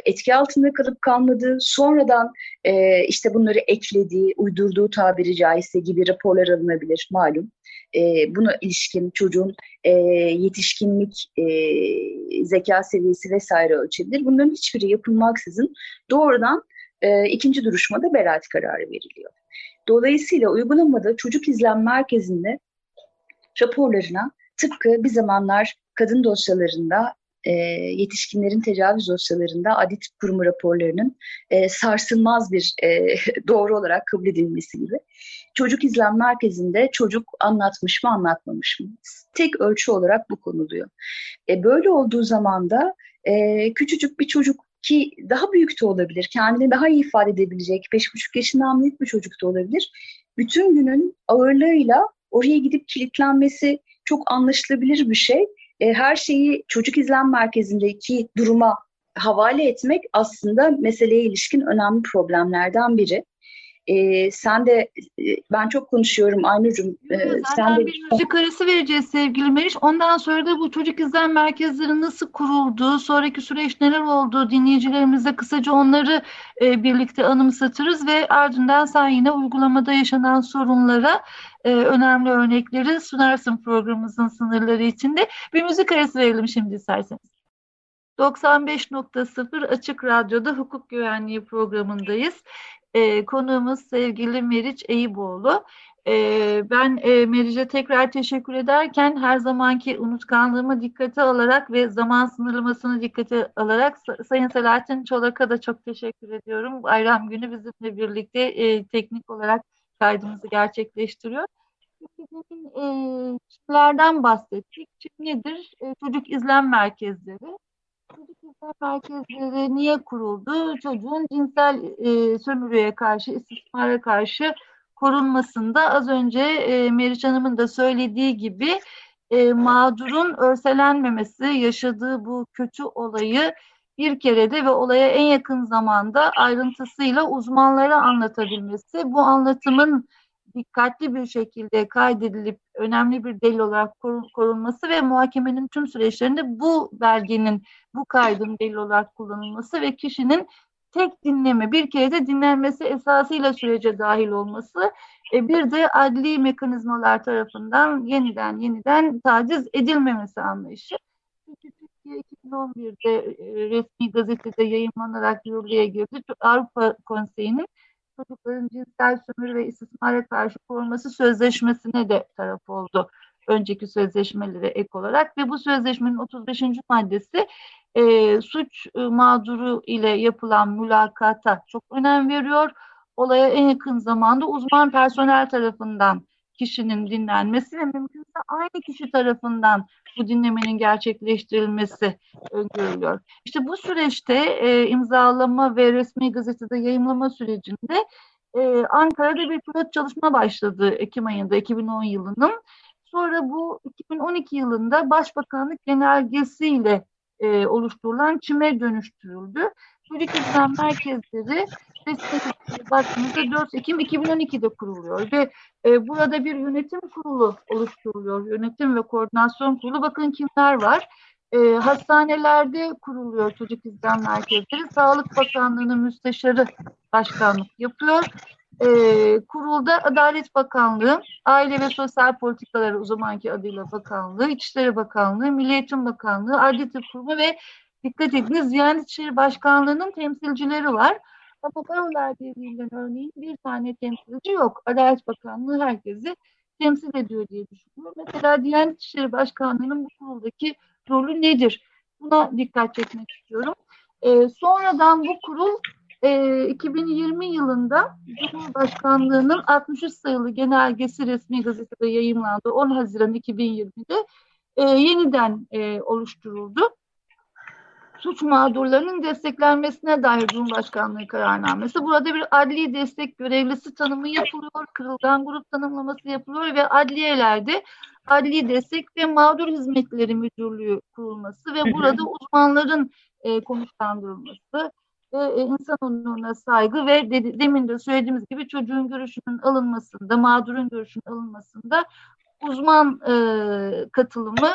Speaker 3: etki altında kalıp kalmadığı, sonradan e, işte bunları eklediği, uydurduğu tabiri caizse gibi raporlar alınabilir malum. E, buna ilişkin çocuğun e, yetişkinlik, e, zeka seviyesi vesaire ölçebilir. Bunların hiçbiri yapılmaksızın doğrudan e, ikinci duruşmada beraat kararı veriliyor. Dolayısıyla uygulamada çocuk izlem merkezinde raporlarına tıpkı bir zamanlar kadın dosyalarında e, yetişkinlerin tecavüz dosyalarında adit kurumu raporlarının e, sarsılmaz bir e, doğru olarak kabul edilmesi gibi. Çocuk izlem merkezinde çocuk anlatmış mı anlatmamış mı? Tek ölçü olarak bu konuluyor. E, böyle olduğu zaman da e, küçücük bir çocuk ki daha büyük de olabilir, kendini daha iyi ifade edebilecek, beş buçuk yaşından büyük bir çocuk da olabilir. Bütün günün ağırlığıyla oraya gidip kilitlenmesi, çok anlaşılabilir bir şey. E, her şeyi çocuk izlem merkezindeki duruma havale etmek aslında meseleye ilişkin önemli problemlerden biri. E, sen de e, ben çok konuşuyorum Aynur'cum.
Speaker 2: E, sen de bir müzik arası vereceğiz sevgili Meriç. Ondan sonra da bu çocuk izlem merkezleri nasıl kuruldu, sonraki süreç neler oldu dinleyicilerimize kısaca onları e, birlikte anımsatırız ve ardından sen yine uygulamada yaşanan sorunlara e, önemli örnekleri sunarsın programımızın sınırları içinde. Bir müzik arası verelim şimdi isterseniz. 95.0 Açık Radyo'da hukuk güvenliği programındayız. E, konuğumuz sevgili Meriç Eyüboğlu. E, ben e, Meriç'e tekrar teşekkür ederken her zamanki unutkanlığımı dikkate alarak ve zaman sınırlamasını dikkate alarak Sayın Selahattin Çolak'a da çok teşekkür ediyorum. Bayram günü bizimle birlikte e, teknik olarak kaydımızı gerçekleştiriyor. E, kimlerden bahsettik? Kim nedir? E, çocuk izlem merkezleri. Çocuk izlem merkezleri niye kuruldu? Çocuğun cinsel e, sömürüye karşı, istismara karşı korunmasında az önce e, Meriç Hanım'ın da söylediği gibi e, mağdurun örselenmemesi, yaşadığı bu kötü olayı bir kerede ve olaya en yakın zamanda ayrıntısıyla uzmanlara anlatabilmesi, bu anlatımın dikkatli bir şekilde kaydedilip önemli bir delil olarak korunması ve muhakemenin tüm süreçlerinde bu belgenin, bu kaydın delil olarak kullanılması ve kişinin tek dinleme, bir kere de dinlenmesi esasıyla sürece dahil olması, e, bir de adli mekanizmalar tarafından yeniden yeniden taciz edilmemesi anlayışı. Türkiye 2011'de e, resmi gazetede yayınlanarak yürürlüğe girdi. Avrupa Konseyi'nin çocukların cinsel sömürü ve istismara karşı korunması sözleşmesine de taraf oldu. Önceki sözleşmelere ek olarak ve bu sözleşmenin 35. maddesi e, suç e, mağduru ile yapılan mülakata çok önem veriyor. Olaya en yakın zamanda uzman personel tarafından kişinin dinlenmesi ve mümkünse aynı kişi tarafından bu dinlemenin gerçekleştirilmesi öngörülüyor. İşte bu süreçte e, imzalama ve resmi gazetede yayımlama sürecinde e, Ankara'da bir pilot çalışma başladı Ekim ayında 2010 yılının. Sonra bu 2012 yılında Başbakanlık genelgesiyle e, oluşturulan çime dönüştürüldü. Çocuk İzlem Merkezleri resmi baktığımızda 4 Ekim 2012'de kuruluyor ve e, burada bir yönetim kurulu oluşturuluyor. Yönetim ve koordinasyon kurulu. Bakın kimler var? E, hastanelerde kuruluyor çocuk izlem merkezleri. Sağlık Bakanlığı'nın müsteşarı başkanlık yapıyor. E, kurulda Adalet Bakanlığı, Aile ve Sosyal Politikaları o zamanki adıyla Bakanlığı, İçişleri Bakanlığı, Milli Bakanlığı, Adli Tıp Kurumu ve dikkat ediniz Diyanet İşleri Başkanlığı'nın temsilcileri var. Ama Barolar Birliği'nden örneğin bir tane temsilci yok. Adalet Bakanlığı herkesi temsil ediyor diye düşünüyorum. Mesela Diyanet İşleri Başkanlığı'nın bu kuruldaki rolü nedir? Buna dikkat çekmek istiyorum. E, sonradan bu kurul e, 2020 yılında Cumhurbaşkanlığı'nın 63 sayılı genelgesi resmi gazetede yayınlandı. 10 Haziran 2020'de e, yeniden e, oluşturuldu suç mağdurlarının desteklenmesine dair Cumhurbaşkanlığı kararnamesi. Burada bir adli destek görevlisi tanımı yapılıyor, kırılgan grup tanımlaması yapılıyor ve adliyelerde adli destek ve mağdur hizmetleri müdürlüğü kurulması ve burada uzmanların e, konuşlandırılması ve e, insan onuruna saygı ve de, demin de söylediğimiz gibi çocuğun görüşünün alınmasında, mağdurun görüşünün alınmasında uzman e, katılımı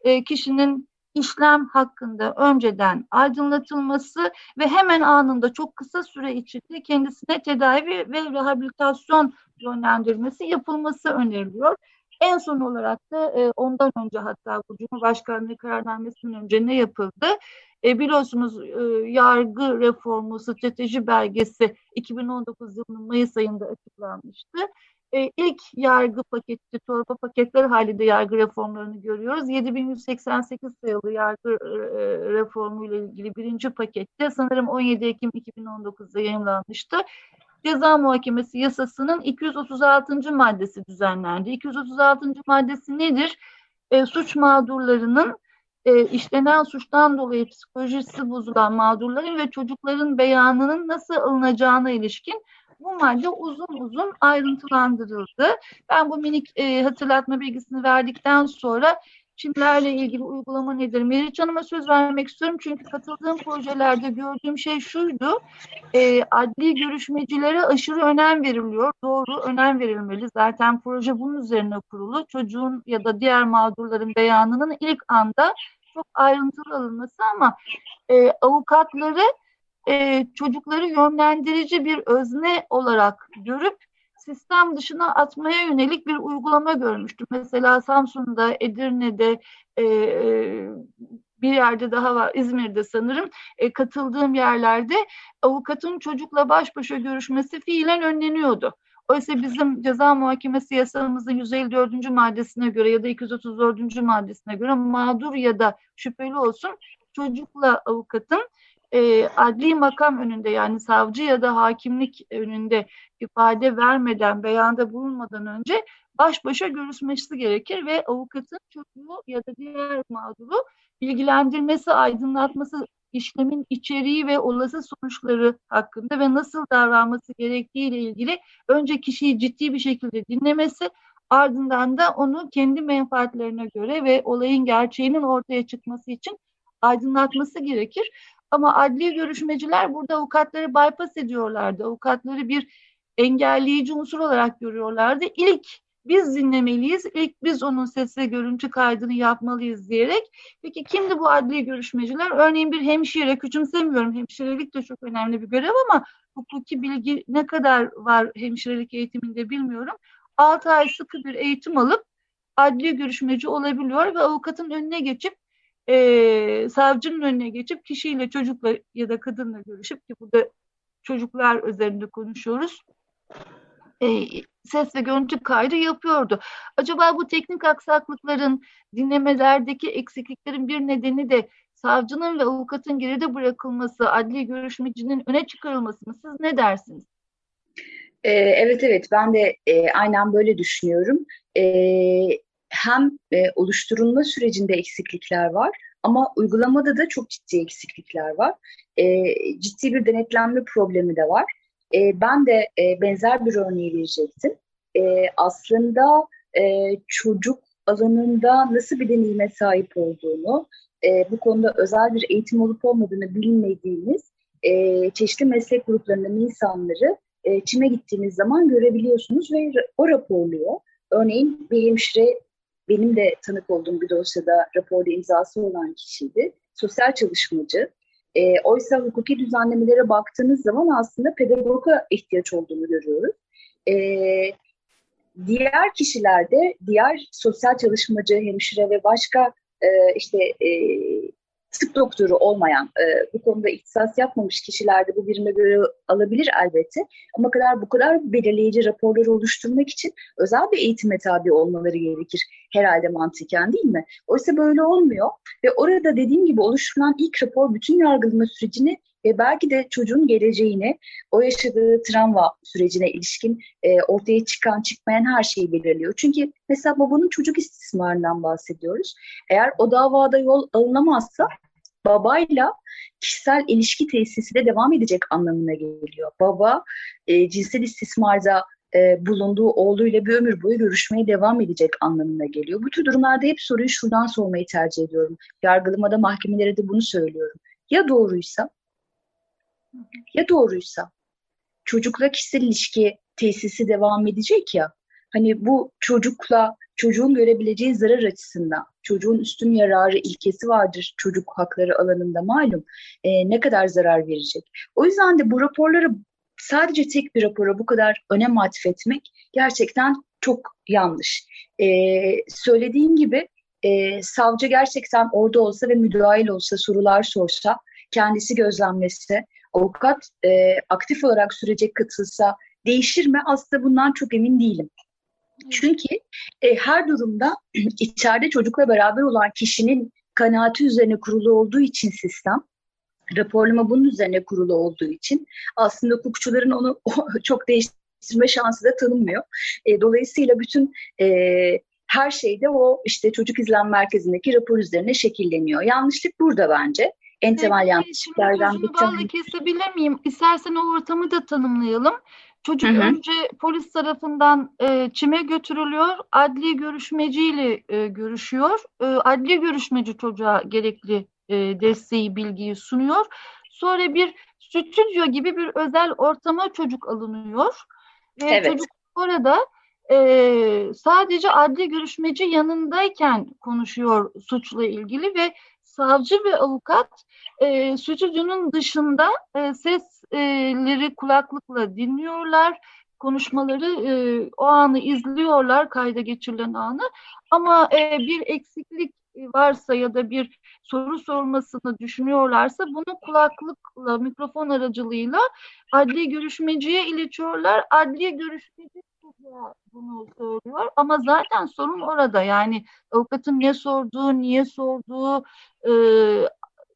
Speaker 2: e, kişinin işlem hakkında önceden aydınlatılması ve hemen anında çok kısa süre içinde kendisine tedavi ve rehabilitasyon yönlendirmesi yapılması öneriliyor. En son olarak da e, ondan önce hatta bu Cumhurbaşkanlığı kararnamesinden önce ne yapıldı? E, biliyorsunuz e, yargı reformu strateji belgesi 2019 yılının Mayıs ayında açıklanmıştı e, ilk yargı paketi, torba paketler halinde yargı reformlarını görüyoruz. 7188 sayılı yargı e, reformu ile ilgili birinci pakette sanırım 17 Ekim 2019'da yayınlanmıştı. Ceza muhakemesi yasasının 236. maddesi düzenlendi. 236. maddesi nedir? E, suç mağdurlarının e, işlenen suçtan dolayı psikolojisi bozulan mağdurların ve çocukların beyanının nasıl alınacağına ilişkin bu madde uzun uzun ayrıntılandırıldı. Ben bu minik e, hatırlatma bilgisini verdikten sonra Çimlerle ilgili uygulama nedir? Meriç Hanım'a söz vermek istiyorum çünkü katıldığım projelerde gördüğüm şey şuydu. E, adli görüşmecilere aşırı önem veriliyor. Doğru önem verilmeli. Zaten proje bunun üzerine kurulu. Çocuğun ya da diğer mağdurların beyanının ilk anda çok ayrıntılı alınması ama e, avukatları e, çocukları yönlendirici bir özne olarak görüp sistem dışına atmaya yönelik bir uygulama görmüştüm. Mesela Samsun'da, Edirne'de, e, e, bir yerde daha var, İzmir'de sanırım e, katıldığım yerlerde avukatın çocukla baş başa görüşmesi fiilen önleniyordu. Oysa bizim ceza muhakemesi yasamızın 154. maddesine göre ya da 234. maddesine göre mağdur ya da şüpheli olsun çocukla avukatın e, adli makam önünde yani savcı ya da hakimlik önünde ifade vermeden, beyanda bulunmadan önce baş başa görüşmesi gerekir ve avukatın çocuğu ya da diğer mağduru bilgilendirmesi, aydınlatması işlemin içeriği ve olası sonuçları hakkında ve nasıl davranması gerektiği ile ilgili önce kişiyi ciddi bir şekilde dinlemesi, ardından da onu kendi menfaatlerine göre ve olayın gerçeğinin ortaya çıkması için aydınlatması gerekir. Ama adli görüşmeciler burada avukatları bypass ediyorlardı. Avukatları bir engelleyici unsur olarak görüyorlardı. İlk biz dinlemeliyiz, ilk biz onun ses ve görüntü kaydını yapmalıyız diyerek. Peki kimdi bu adli görüşmeciler? Örneğin bir hemşire, küçümsemiyorum hemşirelik de çok önemli bir görev ama hukuki bilgi ne kadar var hemşirelik eğitiminde bilmiyorum. 6 ay sıkı bir eğitim alıp adli görüşmeci olabiliyor ve avukatın önüne geçip e, savcının önüne geçip kişiyle çocukla ya da kadınla görüşüp ki burada çocuklar üzerinde konuşuyoruz. E, ses ve görüntü kaydı yapıyordu. Acaba bu teknik aksaklıkların, dinlemelerdeki eksikliklerin bir nedeni de savcının ve avukatın geride bırakılması, adli görüşmecinin öne çıkarılması mı? Siz ne dersiniz?
Speaker 3: Ee, evet evet ben de e, aynen böyle düşünüyorum. E, hem e, oluşturulma sürecinde eksiklikler var ama uygulamada da çok ciddi eksiklikler var. E, ciddi bir denetlenme problemi de var. E, ben de e, benzer bir örneği verecektim. E, aslında e, çocuk alanında nasıl bir deneyime sahip olduğunu, e, bu konuda özel bir eğitim olup olmadığını bilmediğimiz e, çeşitli meslek gruplarının insanları e, çime gittiğiniz zaman görebiliyorsunuz ve o raporluyor. Örneğin bir hemşire benim de tanık olduğum bir dosyada raporda imzası olan kişiydi. Sosyal çalışmacı. E, oysa hukuki düzenlemelere baktığınız zaman aslında pedagoga ihtiyaç olduğunu görüyoruz. E, diğer kişilerde, diğer sosyal çalışmacı, hemşire ve başka e, işte e, tıp doktoru olmayan, e, bu konuda ihtisas yapmamış kişilerde bu birime göre alabilir elbette. Ama kadar bu kadar belirleyici raporları oluşturmak için özel bir eğitime tabi olmaları gerekir herhalde mantıken değil mi? Oysa böyle olmuyor ve orada dediğim gibi oluşturulan ilk rapor bütün yargılama sürecini ve belki de çocuğun geleceğini, o yaşadığı travma sürecine ilişkin e, ortaya çıkan çıkmayan her şeyi belirliyor. Çünkü mesela babanın çocuk istismarından bahsediyoruz. Eğer o davada yol alınamazsa babayla kişisel ilişki tesisi de devam edecek anlamına geliyor. Baba e, cinsel istismarda e, bulunduğu oğluyla bir ömür boyu görüşmeye devam edecek anlamına geliyor. Bu tür durumlarda hep soruyu şuradan sormayı tercih ediyorum. Yargılamada mahkemelere de bunu söylüyorum. Ya doğruysa ya doğruysa çocukla kişisel ilişki tesisi devam edecek ya hani bu çocukla çocuğun görebileceği zarar açısından çocuğun üstün yararı ilkesi vardır çocuk hakları alanında malum e, ne kadar zarar verecek. O yüzden de bu raporları sadece tek bir rapora bu kadar önem atfetmek gerçekten çok yanlış. E, söylediğim gibi e, savcı gerçekten orada olsa ve müdahil olsa sorular sorsa kendisi gözlemlese avukat e, aktif olarak sürece katılsa değişir mi? Aslında bundan çok emin değilim. Çünkü e, her durumda içeride çocukla beraber olan kişinin kanaati üzerine kurulu olduğu için sistem, raporlama bunun üzerine kurulu olduğu için aslında hukukçuların onu çok değiştirme şansı da tanınmıyor. E, dolayısıyla bütün e, her şeyde o işte çocuk izlem merkezindeki rapor üzerine şekilleniyor. Yanlışlık burada bence en temel yanlışlardan
Speaker 2: bir tanesi. kesebilir miyim? İstersen o ortamı da tanımlayalım. Çocuk hı hı. önce polis tarafından e, çime götürülüyor, adli görüşmeciyle e, görüşüyor. E, adli görüşmeci çocuğa gerekli e, desteği, bilgiyi sunuyor. Sonra bir stüdyo gibi bir özel ortama çocuk alınıyor. Ve evet. çocuk orada e, sadece adli görüşmeci yanındayken konuşuyor suçla ilgili ve savcı ve avukat e, stüdyonun dışında e, sesleri kulaklıkla dinliyorlar konuşmaları e, o anı izliyorlar kayda geçirilen anı ama e, bir eksiklik varsa ya da bir soru sormasını düşünüyorlarsa bunu kulaklıkla mikrofon aracılığıyla adli görüşmeciye iletiyorlar. Adli görüşmeci bunu söylüyor ama zaten sorun orada yani avukatın ne sorduğu, niye sorduğu, e,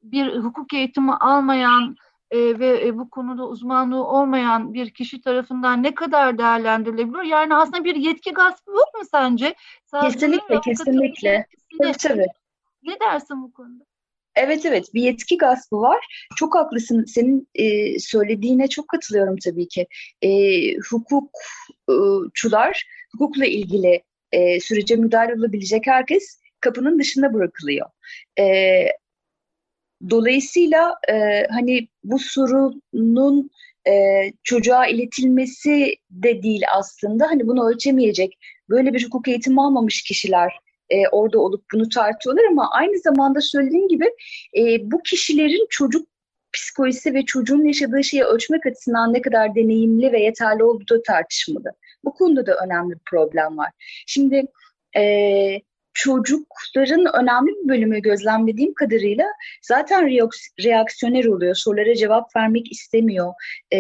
Speaker 2: bir hukuk eğitimi almayan e, ve e, bu konuda uzmanlığı olmayan bir kişi tarafından ne kadar değerlendirilebiliyor? Yani aslında bir yetki gaspı yok mu sence?
Speaker 3: kesinlikle, kesinlikle. Tabii, tabii.
Speaker 2: Ne dersin bu konuda?
Speaker 3: Evet evet bir yetki gaspı var. Çok haklısın. Senin e, söylediğine çok katılıyorum tabii ki. E, hukukçular, hukukla ilgili e, sürece müdahale olabilecek herkes kapının dışında bırakılıyor. E, dolayısıyla e, hani bu sorunun e, çocuğa iletilmesi de değil aslında. Hani bunu ölçemeyecek, böyle bir hukuk eğitimi almamış kişiler e, orada olup bunu tartıyorlar ama aynı zamanda söylediğim gibi e, bu kişilerin çocuk psikolojisi ve çocuğun yaşadığı şeyi ölçmek açısından ne kadar deneyimli ve yeterli olduğu tartışmalı. Bu konuda da önemli bir problem var. Şimdi e, çocukların önemli bir bölümü gözlemlediğim kadarıyla zaten reaksiyoner oluyor. Sorulara cevap vermek istemiyor. E,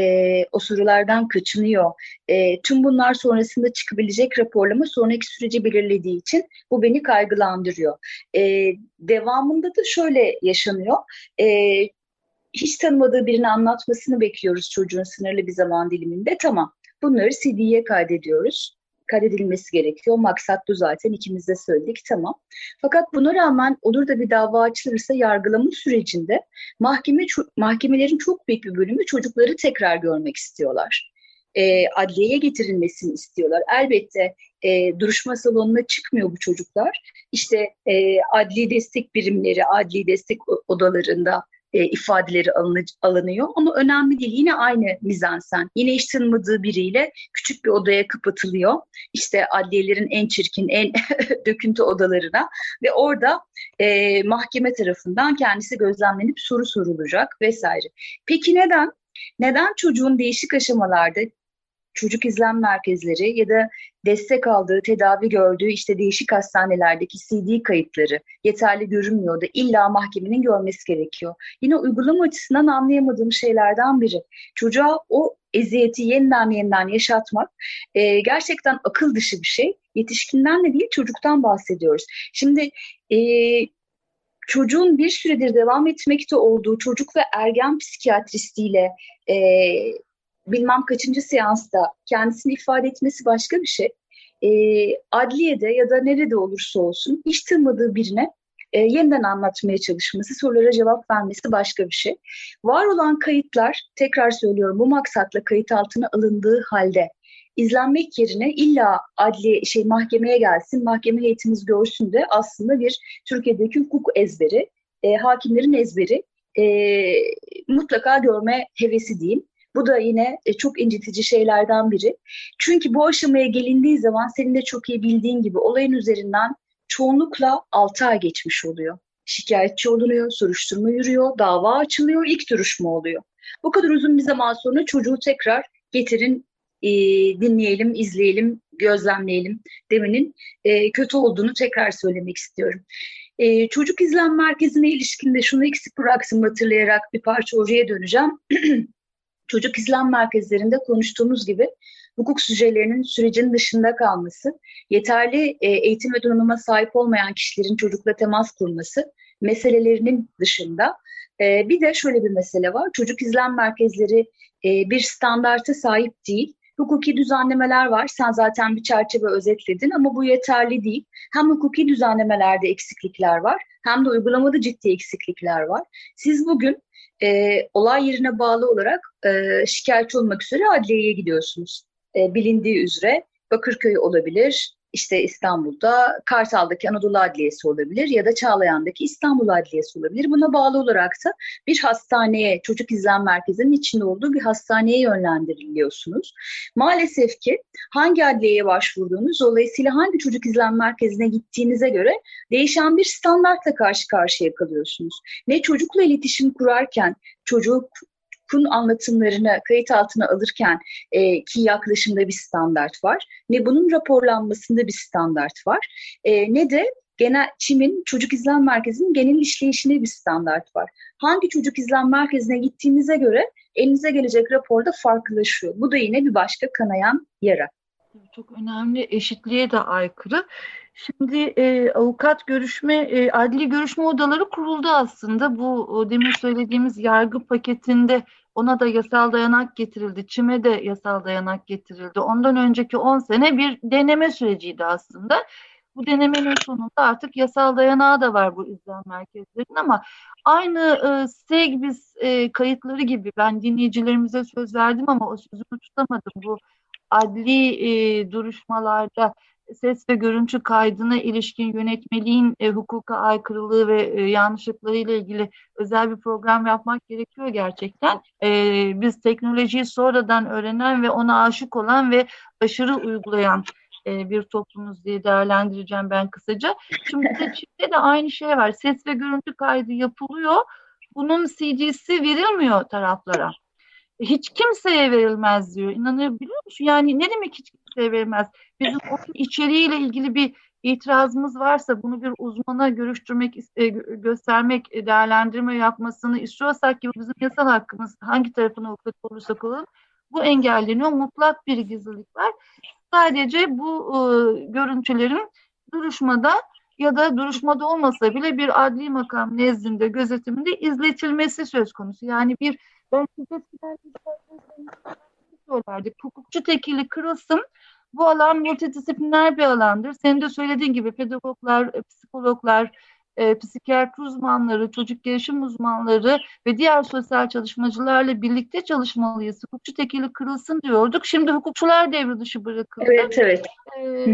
Speaker 3: o sorulardan kaçınıyor. E, tüm bunlar sonrasında çıkabilecek raporlama sonraki süreci belirlediği için bu beni kaygılandırıyor. E, devamında da şöyle yaşanıyor. E, hiç tanımadığı birini anlatmasını bekliyoruz çocuğun sınırlı bir zaman diliminde. Tamam. Bunları CD'ye kaydediyoruz kaydedilmesi gerekiyor. Maksat bu zaten ikimiz de söyledik tamam. Fakat buna rağmen olur da bir dava açılırsa yargılama sürecinde mahkeme mahkemelerin çok büyük bir bölümü çocukları tekrar görmek istiyorlar. E, adliyeye getirilmesini istiyorlar. Elbette e, duruşma salonuna çıkmıyor bu çocuklar. İşte e, adli destek birimleri, adli destek odalarında e, ifadeleri alınıyor ama önemli değil. Yine aynı mizansen. Yine hiç tanımadığı biriyle küçük bir odaya kapatılıyor. İşte adliyelerin en çirkin, en döküntü odalarına ve orada e, mahkeme tarafından kendisi gözlemlenip soru sorulacak vesaire. Peki neden? Neden çocuğun değişik aşamalarda çocuk izlem merkezleri ya da destek aldığı, tedavi gördüğü işte değişik hastanelerdeki CD kayıtları yeterli görünmüyor da illa mahkemenin görmesi gerekiyor. Yine uygulama açısından anlayamadığım şeylerden biri. Çocuğa o eziyeti yeniden yeniden yaşatmak e, gerçekten akıl dışı bir şey. Yetişkinden de değil çocuktan bahsediyoruz. Şimdi e, çocuğun bir süredir devam etmekte olduğu çocuk ve ergen psikiyatristiyle e, bilmem kaçıncı seansta kendisini ifade etmesi başka bir şey. E, adliyede ya da nerede olursa olsun hiç tanımadığı birine e, yeniden anlatmaya çalışması, sorulara cevap vermesi başka bir şey. Var olan kayıtlar, tekrar söylüyorum bu maksatla kayıt altına alındığı halde izlenmek yerine illa adli şey mahkemeye gelsin, mahkeme heyetimiz görsün de aslında bir Türkiye'deki hukuk ezberi, e, hakimlerin ezberi e, mutlaka görme hevesi diyeyim. Bu da yine e, çok incitici şeylerden biri. Çünkü bu aşamaya gelindiği zaman senin de çok iyi bildiğin gibi olayın üzerinden çoğunlukla 6 ay geçmiş oluyor. Şikayetçi olunuyor, soruşturma yürüyor, dava açılıyor, ilk duruşma oluyor. Bu kadar uzun bir zaman sonra çocuğu tekrar getirin, e, dinleyelim, izleyelim, gözlemleyelim demenin e, kötü olduğunu tekrar söylemek istiyorum. E, çocuk izlem merkezine ilişkin de şunu eksik bıraksın hatırlayarak bir parça oraya döneceğim. çocuk izlem merkezlerinde konuştuğumuz gibi hukuk sürelerinin sürecin dışında kalması, yeterli e, eğitim ve donanıma sahip olmayan kişilerin çocukla temas kurması meselelerinin dışında e, bir de şöyle bir mesele var. Çocuk izlem merkezleri e, bir standarta sahip değil Hukuki düzenlemeler var. Sen zaten bir çerçeve özetledin ama bu yeterli değil. Hem hukuki düzenlemelerde eksiklikler var hem de uygulamada ciddi eksiklikler var. Siz bugün e, olay yerine bağlı olarak e, şikayetçi olmak üzere adliyeye gidiyorsunuz. E, bilindiği üzere Bakırköy olabilir, işte İstanbul'da Kartal'daki Anadolu Adliyesi olabilir ya da Çağlayan'daki İstanbul Adliyesi olabilir. Buna bağlı olarak da bir hastaneye, çocuk izlem merkezinin içinde olduğu bir hastaneye yönlendiriliyorsunuz. Maalesef ki hangi adliyeye başvurduğunuz, dolayısıyla hangi çocuk izlem merkezine gittiğinize göre değişen bir standartla karşı karşıya kalıyorsunuz. Ne çocukla iletişim kurarken çocuk hukukun anlatımlarını kayıt altına alırken e, ki yaklaşımda bir standart var. Ne bunun raporlanmasında bir standart var. E, ne de genel ÇİM'in çocuk izlem merkezinin genel işleyişinde bir standart var. Hangi çocuk izlem merkezine gittiğinize göre elinize gelecek raporda farklılaşıyor. Bu da yine bir başka kanayan yara.
Speaker 2: Çok önemli, eşitliğe de aykırı. Şimdi e, avukat görüşme, e, adli görüşme odaları kuruldu aslında. Bu demin söylediğimiz yargı paketinde ona da yasal dayanak getirildi. Çime de yasal dayanak getirildi. Ondan önceki 10 sene bir deneme süreciydi aslında. Bu denemenin sonunda artık yasal dayanağı da var bu izlem merkezlerinin ama aynı e, SEGBİS e, kayıtları gibi ben dinleyicilerimize söz verdim ama o sözümü tutamadım. Bu adli e, duruşmalarda ses ve görüntü kaydına ilişkin yönetmeliğin e, hukuka aykırılığı ve e, yanlışlıkları ile ilgili özel bir program yapmak gerekiyor gerçekten. E, biz teknolojiyi sonradan öğrenen ve ona aşık olan ve aşırı uygulayan e, bir toplumuz diye değerlendireceğim ben kısaca. Şimdi de Çin'de de aynı şey var. Ses ve görüntü kaydı yapılıyor. Bunun CD'si verilmiyor taraflara hiç kimseye verilmez diyor. İnanabiliyor musun? Yani ne demek hiç verilmez? Bizim o içeriğiyle ilgili bir itirazımız varsa bunu bir uzmana görüştürmek, e, göstermek, e, değerlendirme yapmasını istiyorsak ki bizim yasal hakkımız hangi tarafına avukat olursak olalım bu engelleniyor. Mutlak bir gizlilik var. Sadece bu e, görüntülerin duruşmada ya da duruşmada olmasa bile bir adli makam nezdinde gözetiminde izletilmesi söz konusu. Yani bir ben size söylerdik. Hukukçu tekili kırılsın. Bu alan multidisipliner bir alandır. Senin de söylediğin gibi pedagoglar, e, psikologlar, e, psikiyatri uzmanları, çocuk gelişim uzmanları ve diğer sosyal çalışmacılarla birlikte çalışmalıyız. Hukukçu tekili kırılsın diyorduk. Şimdi hukukçular devre dışı bırakıldı.
Speaker 3: Evet, evet.
Speaker 2: E,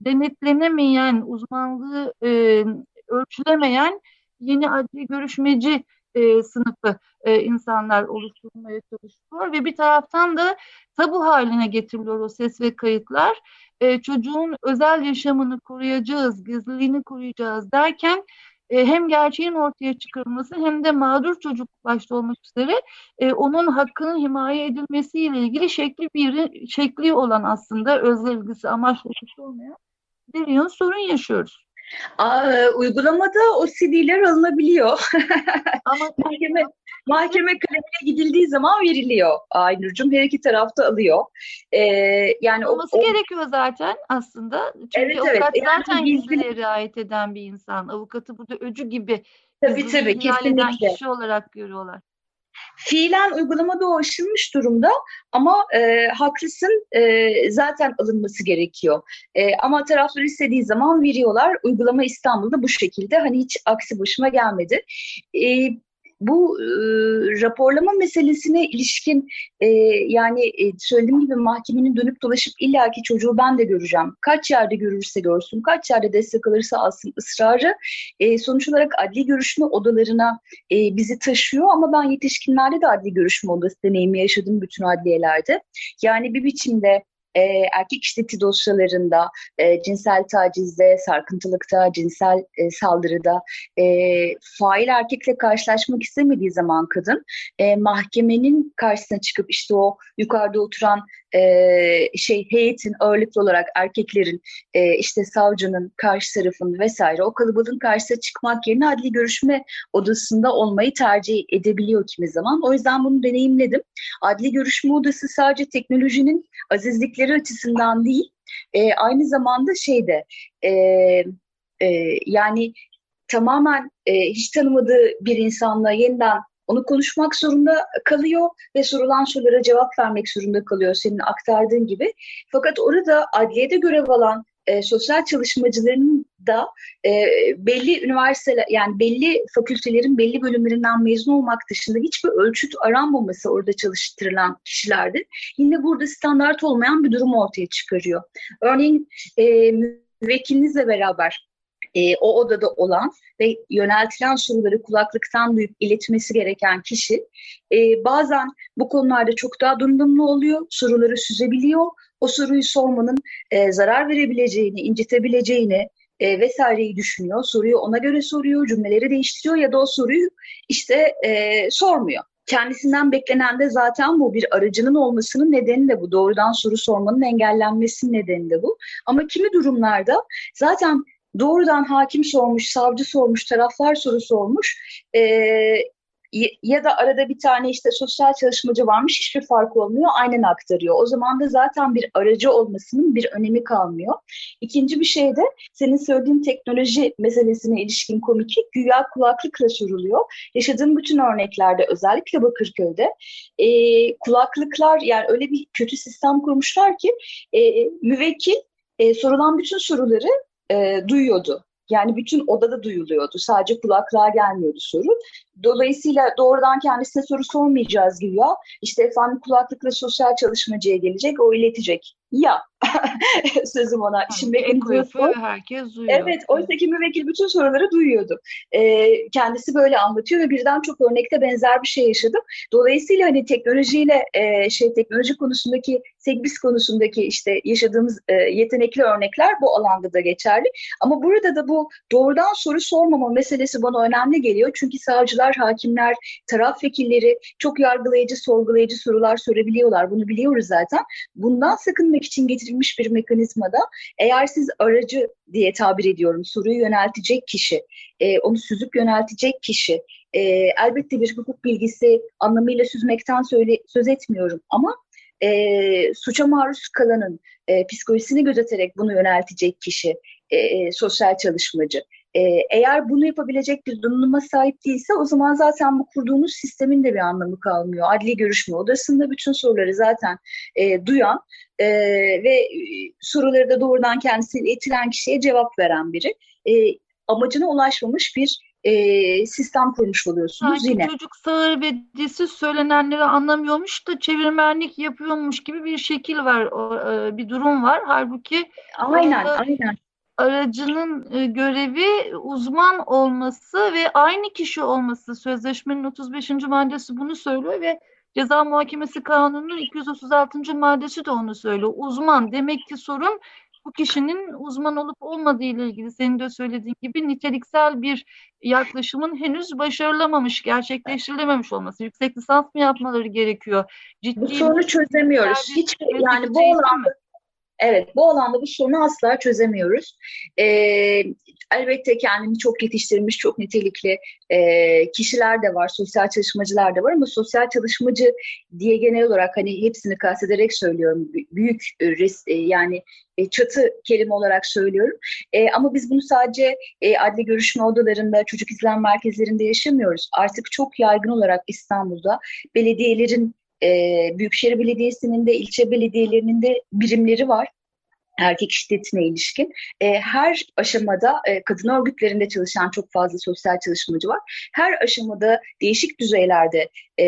Speaker 2: denetlenemeyen, uzmanlığı e, ölçülemeyen yeni adli görüşmeci e, sınıfı e, insanlar oluşturmaya çalışıyor ve bir taraftan da tabu haline getiriliyor o ses ve kayıtlar. E, çocuğun özel yaşamını koruyacağız, gizliliğini koruyacağız derken e, hem gerçeğin ortaya çıkarılması hem de mağdur çocuk başta olmak üzere e, onun hakkının himaye edilmesiyle ilgili şekli bir şekli olan aslında özel ilgisi amaçlı olmayan bir yıl sorun yaşıyoruz.
Speaker 3: Aa, uygulamada o CD'ler alınabiliyor. Ama mahkeme mahkeme kalemine gidildiği zaman veriliyor. Aynur'cum her iki tarafta alıyor.
Speaker 2: Ee, yani Olması o, o... gerekiyor zaten aslında. Çünkü evet, avukat evet. zaten yani gizliliğe riayet eden bir insan. Avukatı burada öcü gibi
Speaker 3: Tabii tabii kesinlikle.
Speaker 2: kişi olarak görüyorlar.
Speaker 3: Fiilen uygulamada o durumda ama e, haklısın e, zaten alınması gerekiyor. E, ama taraflar istediği zaman veriyorlar. Uygulama İstanbul'da bu şekilde hani hiç aksi başıma gelmedi. E, bu e, raporlama meselesine ilişkin e, yani e, söylediğim gibi mahkemenin dönüp dolaşıp illaki çocuğu ben de göreceğim. Kaç yerde görürse görsün, kaç yerde destek alırsa alsın ısrarı e, sonuç olarak adli görüşme odalarına e, bizi taşıyor ama ben yetişkinlerde de adli görüşme odası deneyimi yaşadım bütün adliyelerde. Yani bir biçimde e, erkek şiddeti dosyalarında, e, cinsel tacizde, sarkıntılıkta, cinsel e, saldırıda e, fail erkekle karşılaşmak istemediği zaman kadın e, mahkemenin karşısına çıkıp işte o yukarıda oturan e, şey heyetin ağırlıklı olarak erkeklerin e, işte savcının karşı tarafın vesaire o kalabalığın karşısına çıkmak yerine adli görüşme odasında olmayı tercih edebiliyor kimi zaman. O yüzden bunu deneyimledim. Adli görüşme odası sadece teknolojinin azizlikleri açısından değil e, aynı zamanda şeyde e, e, yani tamamen e, hiç tanımadığı bir insanla yeniden Onu konuşmak zorunda kalıyor ve sorulan sorulara cevap vermek zorunda kalıyor senin aktardığın gibi. Fakat orada adliyede görev alan e, sosyal çalışmacıların da e, belli üniversiteler yani belli fakültelerin belli bölümlerinden mezun olmak dışında hiçbir ölçüt aranmaması orada çalıştırılan kişilerdir. Yine burada standart olmayan bir durum ortaya çıkarıyor. Örneğin e, müvekkilinizle beraber e, o odada olan ve yöneltilen soruları kulaklıktan duyup iletmesi gereken kişi e, bazen bu konularda çok daha donanımlı oluyor, soruları süzebiliyor. O soruyu sormanın e, zarar verebileceğini, incitebileceğini, e, vesaireyi düşünüyor. Soruyu ona göre soruyor, cümleleri değiştiriyor ya da o soruyu işte e, sormuyor. Kendisinden beklenen de zaten bu bir aracının olmasının nedeni de bu. Doğrudan soru sormanın engellenmesinin nedeni de bu. Ama kimi durumlarda zaten doğrudan hakim sormuş, savcı sormuş, taraflar soru sormuş. E, ya da arada bir tane işte sosyal çalışmacı varmış hiçbir fark olmuyor aynen aktarıyor. O zaman da zaten bir aracı olmasının bir önemi kalmıyor. İkinci bir şey de senin söylediğin teknoloji meselesine ilişkin komiklik güya kulaklıkla soruluyor. Yaşadığım bütün örneklerde özellikle Bakırköy'de e, kulaklıklar yani öyle bir kötü sistem kurmuşlar ki e, müvekkil e, sorulan bütün soruları e, duyuyordu. Yani bütün odada duyuluyordu. Sadece kulaklığa gelmiyordu soru. Dolayısıyla doğrudan kendisine soru sormayacağız gibi ya. İşte efendim kulaklıkla sosyal çalışmacıya gelecek, o iletecek. Ya sözüm ona.
Speaker 2: Yani Şimdi mekanizması herkes duyuyor.
Speaker 3: Evet, oysa ki müvekkil bütün soruları duyuyordu. Ee, kendisi böyle anlatıyor ve birden çok örnekte benzer bir şey yaşadım. Dolayısıyla hani teknolojiyle e, şey teknoloji konusundaki segbis konusundaki işte yaşadığımız e, yetenekli örnekler bu alanda da geçerli. Ama burada da bu doğrudan soru sormama meselesi bana önemli geliyor. Çünkü savcılar, hakimler, taraf vekilleri çok yargılayıcı, sorgulayıcı sorular sorabiliyorlar. Bunu biliyoruz zaten. Bundan sakınmak için getirilmiş bir mekanizmada eğer siz aracı diye tabir ediyorum soruyu yöneltecek kişi, e, onu süzüp yöneltecek kişi, e, elbette bir hukuk bilgisi anlamıyla süzmekten söyle, söz etmiyorum ama e, suça maruz kalanın e, psikolojisini gözeterek bunu yöneltecek kişi, e, e, sosyal çalışmacı. E, eğer bunu yapabilecek bir donanıma sahip değilse o zaman zaten bu kurduğunuz sistemin de bir anlamı kalmıyor. Adli görüşme odasında bütün soruları zaten e, duyan e, ve e, soruları da doğrudan kendisine etilen kişiye cevap veren biri. E, amacına ulaşmamış bir e, sistem kurmuş oluyorsunuz
Speaker 2: Sanki
Speaker 3: yine.
Speaker 2: çocuk sağır ve dilsiz söylenenleri anlamıyormuş da çevirmenlik yapıyormuş gibi bir şekil var, bir durum var. Halbuki
Speaker 3: aynen, aynen.
Speaker 2: aracının görevi uzman olması ve aynı kişi olması. Sözleşmenin 35. maddesi bunu söylüyor ve Ceza Muhakemesi Kanunu'nun 236. maddesi de onu söylüyor. Uzman demek ki sorun bu kişinin uzman olup olmadığı ile ilgili senin de söylediğin gibi niteliksel bir yaklaşımın henüz başarılamamış, gerçekleştirilememiş olması. Yüksek lisans mı yapmaları gerekiyor?
Speaker 3: Ciddi bu sorunu çözemiyoruz. Hiç yani bu alanda Evet, bu alanda bu sorunu asla çözemiyoruz. Ee, elbette kendini çok yetiştirmiş, çok nitelikli e, kişiler de var, sosyal çalışmacılar da var ama sosyal çalışmacı diye genel olarak hani hepsini kastederek söylüyorum. Büyük res, e, yani e, çatı kelime olarak söylüyorum. E, ama biz bunu sadece e, adli görüşme odalarında, çocuk izlem merkezlerinde yaşamıyoruz. Artık çok yaygın olarak İstanbul'da belediyelerin e, Büyükşehir Belediyesi'nin de ilçe belediyelerinin de birimleri var erkek şiddetine ilişkin. E, her aşamada e, kadın örgütlerinde çalışan çok fazla sosyal çalışmacı var. Her aşamada değişik düzeylerde e,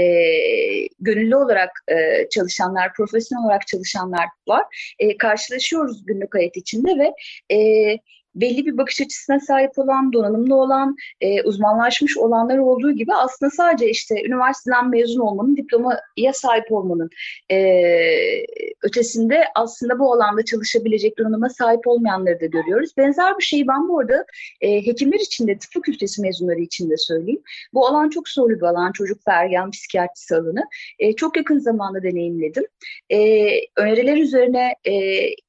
Speaker 3: gönüllü olarak e, çalışanlar, profesyonel olarak çalışanlar var. E, karşılaşıyoruz günlük hayat içinde ve e, belli bir bakış açısına sahip olan, donanımlı olan, e, uzmanlaşmış olanlar olduğu gibi aslında sadece işte üniversiteden mezun olmanın, diplomaya sahip olmanın e, ötesinde aslında bu alanda çalışabilecek donanıma sahip olmayanları da görüyoruz. Benzer bir şeyi ben bu arada e, hekimler için de, tıp fakültesi mezunları için de söyleyeyim. Bu alan çok zorlu bir alan, çocuk ve ergen psikiyatrisi alanı. E, çok yakın zamanda deneyimledim. E, öneriler üzerine e,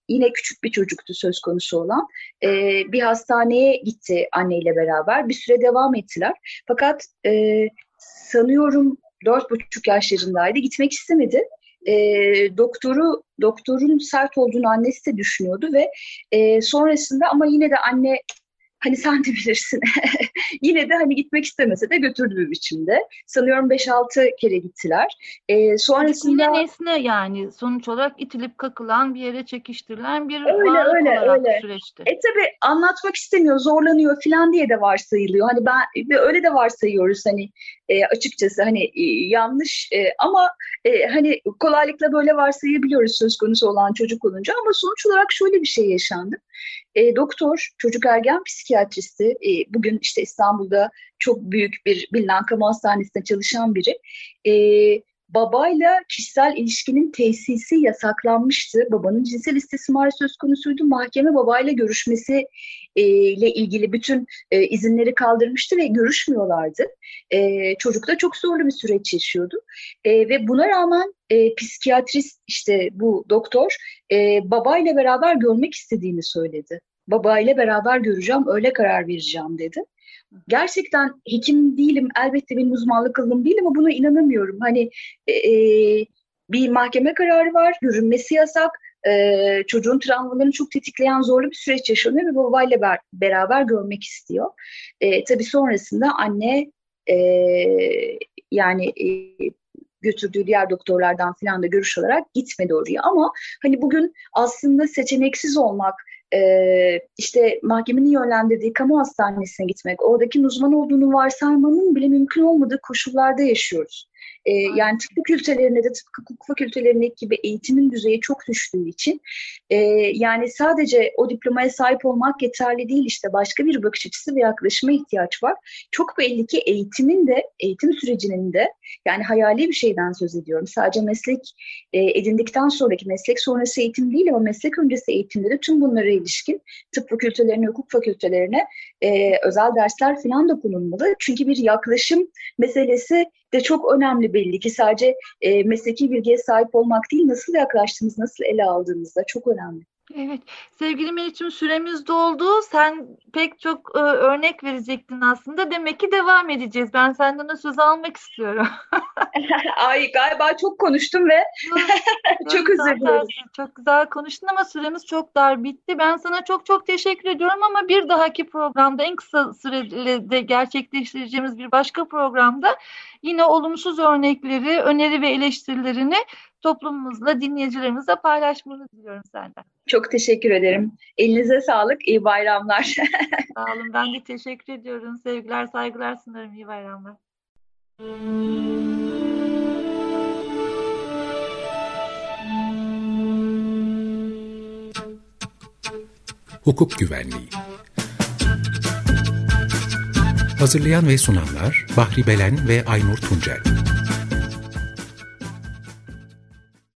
Speaker 3: yine küçük bir çocuktu söz konusu olan. E, bir hastaneye gitti anneyle beraber. Bir süre devam ettiler. Fakat e, sanıyorum dört buçuk yaşlarındaydı. Gitmek istemedi. E, doktoru doktorun sert olduğunu annesi de düşünüyordu ve e, sonrasında ama yine de anne hani sen de bilirsin yine de hani gitmek istemese de götürdü bir biçimde. Sanıyorum 5-6 kere gittiler.
Speaker 2: E, sonrasında yine nesne yani sonuç olarak itilip kakılan bir yere çekiştirilen bir öyle, varlık öyle, olarak öyle. süreçti.
Speaker 3: E tabi anlatmak istemiyor, zorlanıyor falan diye de varsayılıyor. Hani ben öyle de varsayıyoruz hani e, açıkçası hani e, yanlış e, ama e, hani kolaylıkla böyle varsayabiliyoruz söz konusu olan çocuk olunca ama sonuç olarak şöyle bir şey yaşandı. E, doktor, çocuk ergen psikiyatristi, e, bugün işte İstanbul'da çok büyük bir bilinen kamu hastanesinde çalışan biri. E, babayla kişisel ilişkinin tesisi yasaklanmıştı. Babanın cinsel istismarı söz konusuydu. Mahkeme babayla görüşmesi e, ile ilgili bütün e, izinleri kaldırmıştı ve görüşmüyorlardı. E, çocuk da çok zorlu bir süreç yaşıyordu. E, ve buna rağmen e, psikiyatrist işte bu doktor e, babayla beraber görmek istediğini söyledi. Babayla beraber göreceğim, öyle karar vereceğim dedi gerçekten hekim değilim, elbette benim uzmanlık alanım değil ama buna inanamıyorum. Hani e, e, bir mahkeme kararı var, görünmesi yasak, e, çocuğun travmalarını çok tetikleyen zorlu bir süreç yaşanıyor ve babayla ber, beraber görmek istiyor. E, tabii sonrasında anne e, yani e, götürdüğü diğer doktorlardan falan da görüş alarak gitmedi oraya. Ama hani bugün aslında seçeneksiz olmak, e, işte mahkemenin yönlendirdiği kamu hastanesine gitmek, oradaki uzman olduğunu varsaymanın bile mümkün olmadığı koşullarda yaşıyoruz. E, yani tıp fakültelerinde de tıpkı hukuk fakültelerindeki gibi eğitimin düzeyi çok düştüğü için e, yani sadece o diplomaya sahip olmak yeterli değil işte başka bir bakış açısı ve yaklaşıma ihtiyaç var. Çok belli ki eğitimin de eğitim sürecinin de yani hayali bir şeyden söz ediyorum. Sadece meslek e, edindikten sonraki meslek sonrası eğitim değil ama meslek öncesi eğitimde de tüm bunlara ilişkin tıp fakültelerine, hukuk fakültelerine e, özel dersler falan da konulmalı. Çünkü bir yaklaşım meselesi de çok önemli belli ki sadece e, mesleki bilgiye sahip olmak değil nasıl yaklaştığınız, nasıl ele aldığınız da çok önemli.
Speaker 2: Evet. Sevgili Meriç'im süremiz doldu. Sen pek çok e, örnek verecektin aslında. Demek ki devam edeceğiz. Ben senden o sözü almak istiyorum.
Speaker 3: Ay galiba çok konuştum ve çok özür dilerim.
Speaker 2: Çok güzel konuştun ama süremiz çok dar bitti. Ben sana çok çok teşekkür ediyorum ama bir dahaki programda en kısa sürede gerçekleştireceğimiz bir başka programda yine olumsuz örnekleri, öneri ve eleştirilerini toplumumuzla, dinleyicilerimizle paylaşmanı diliyorum senden.
Speaker 3: Çok teşekkür ederim. Elinize sağlık, iyi bayramlar.
Speaker 2: Sağ olun, ben de teşekkür ediyorum. Sevgiler, saygılar sunarım, iyi bayramlar.
Speaker 1: Hukuk Güvenliği Hazırlayan ve sunanlar Bahri Belen ve Aynur Tuncel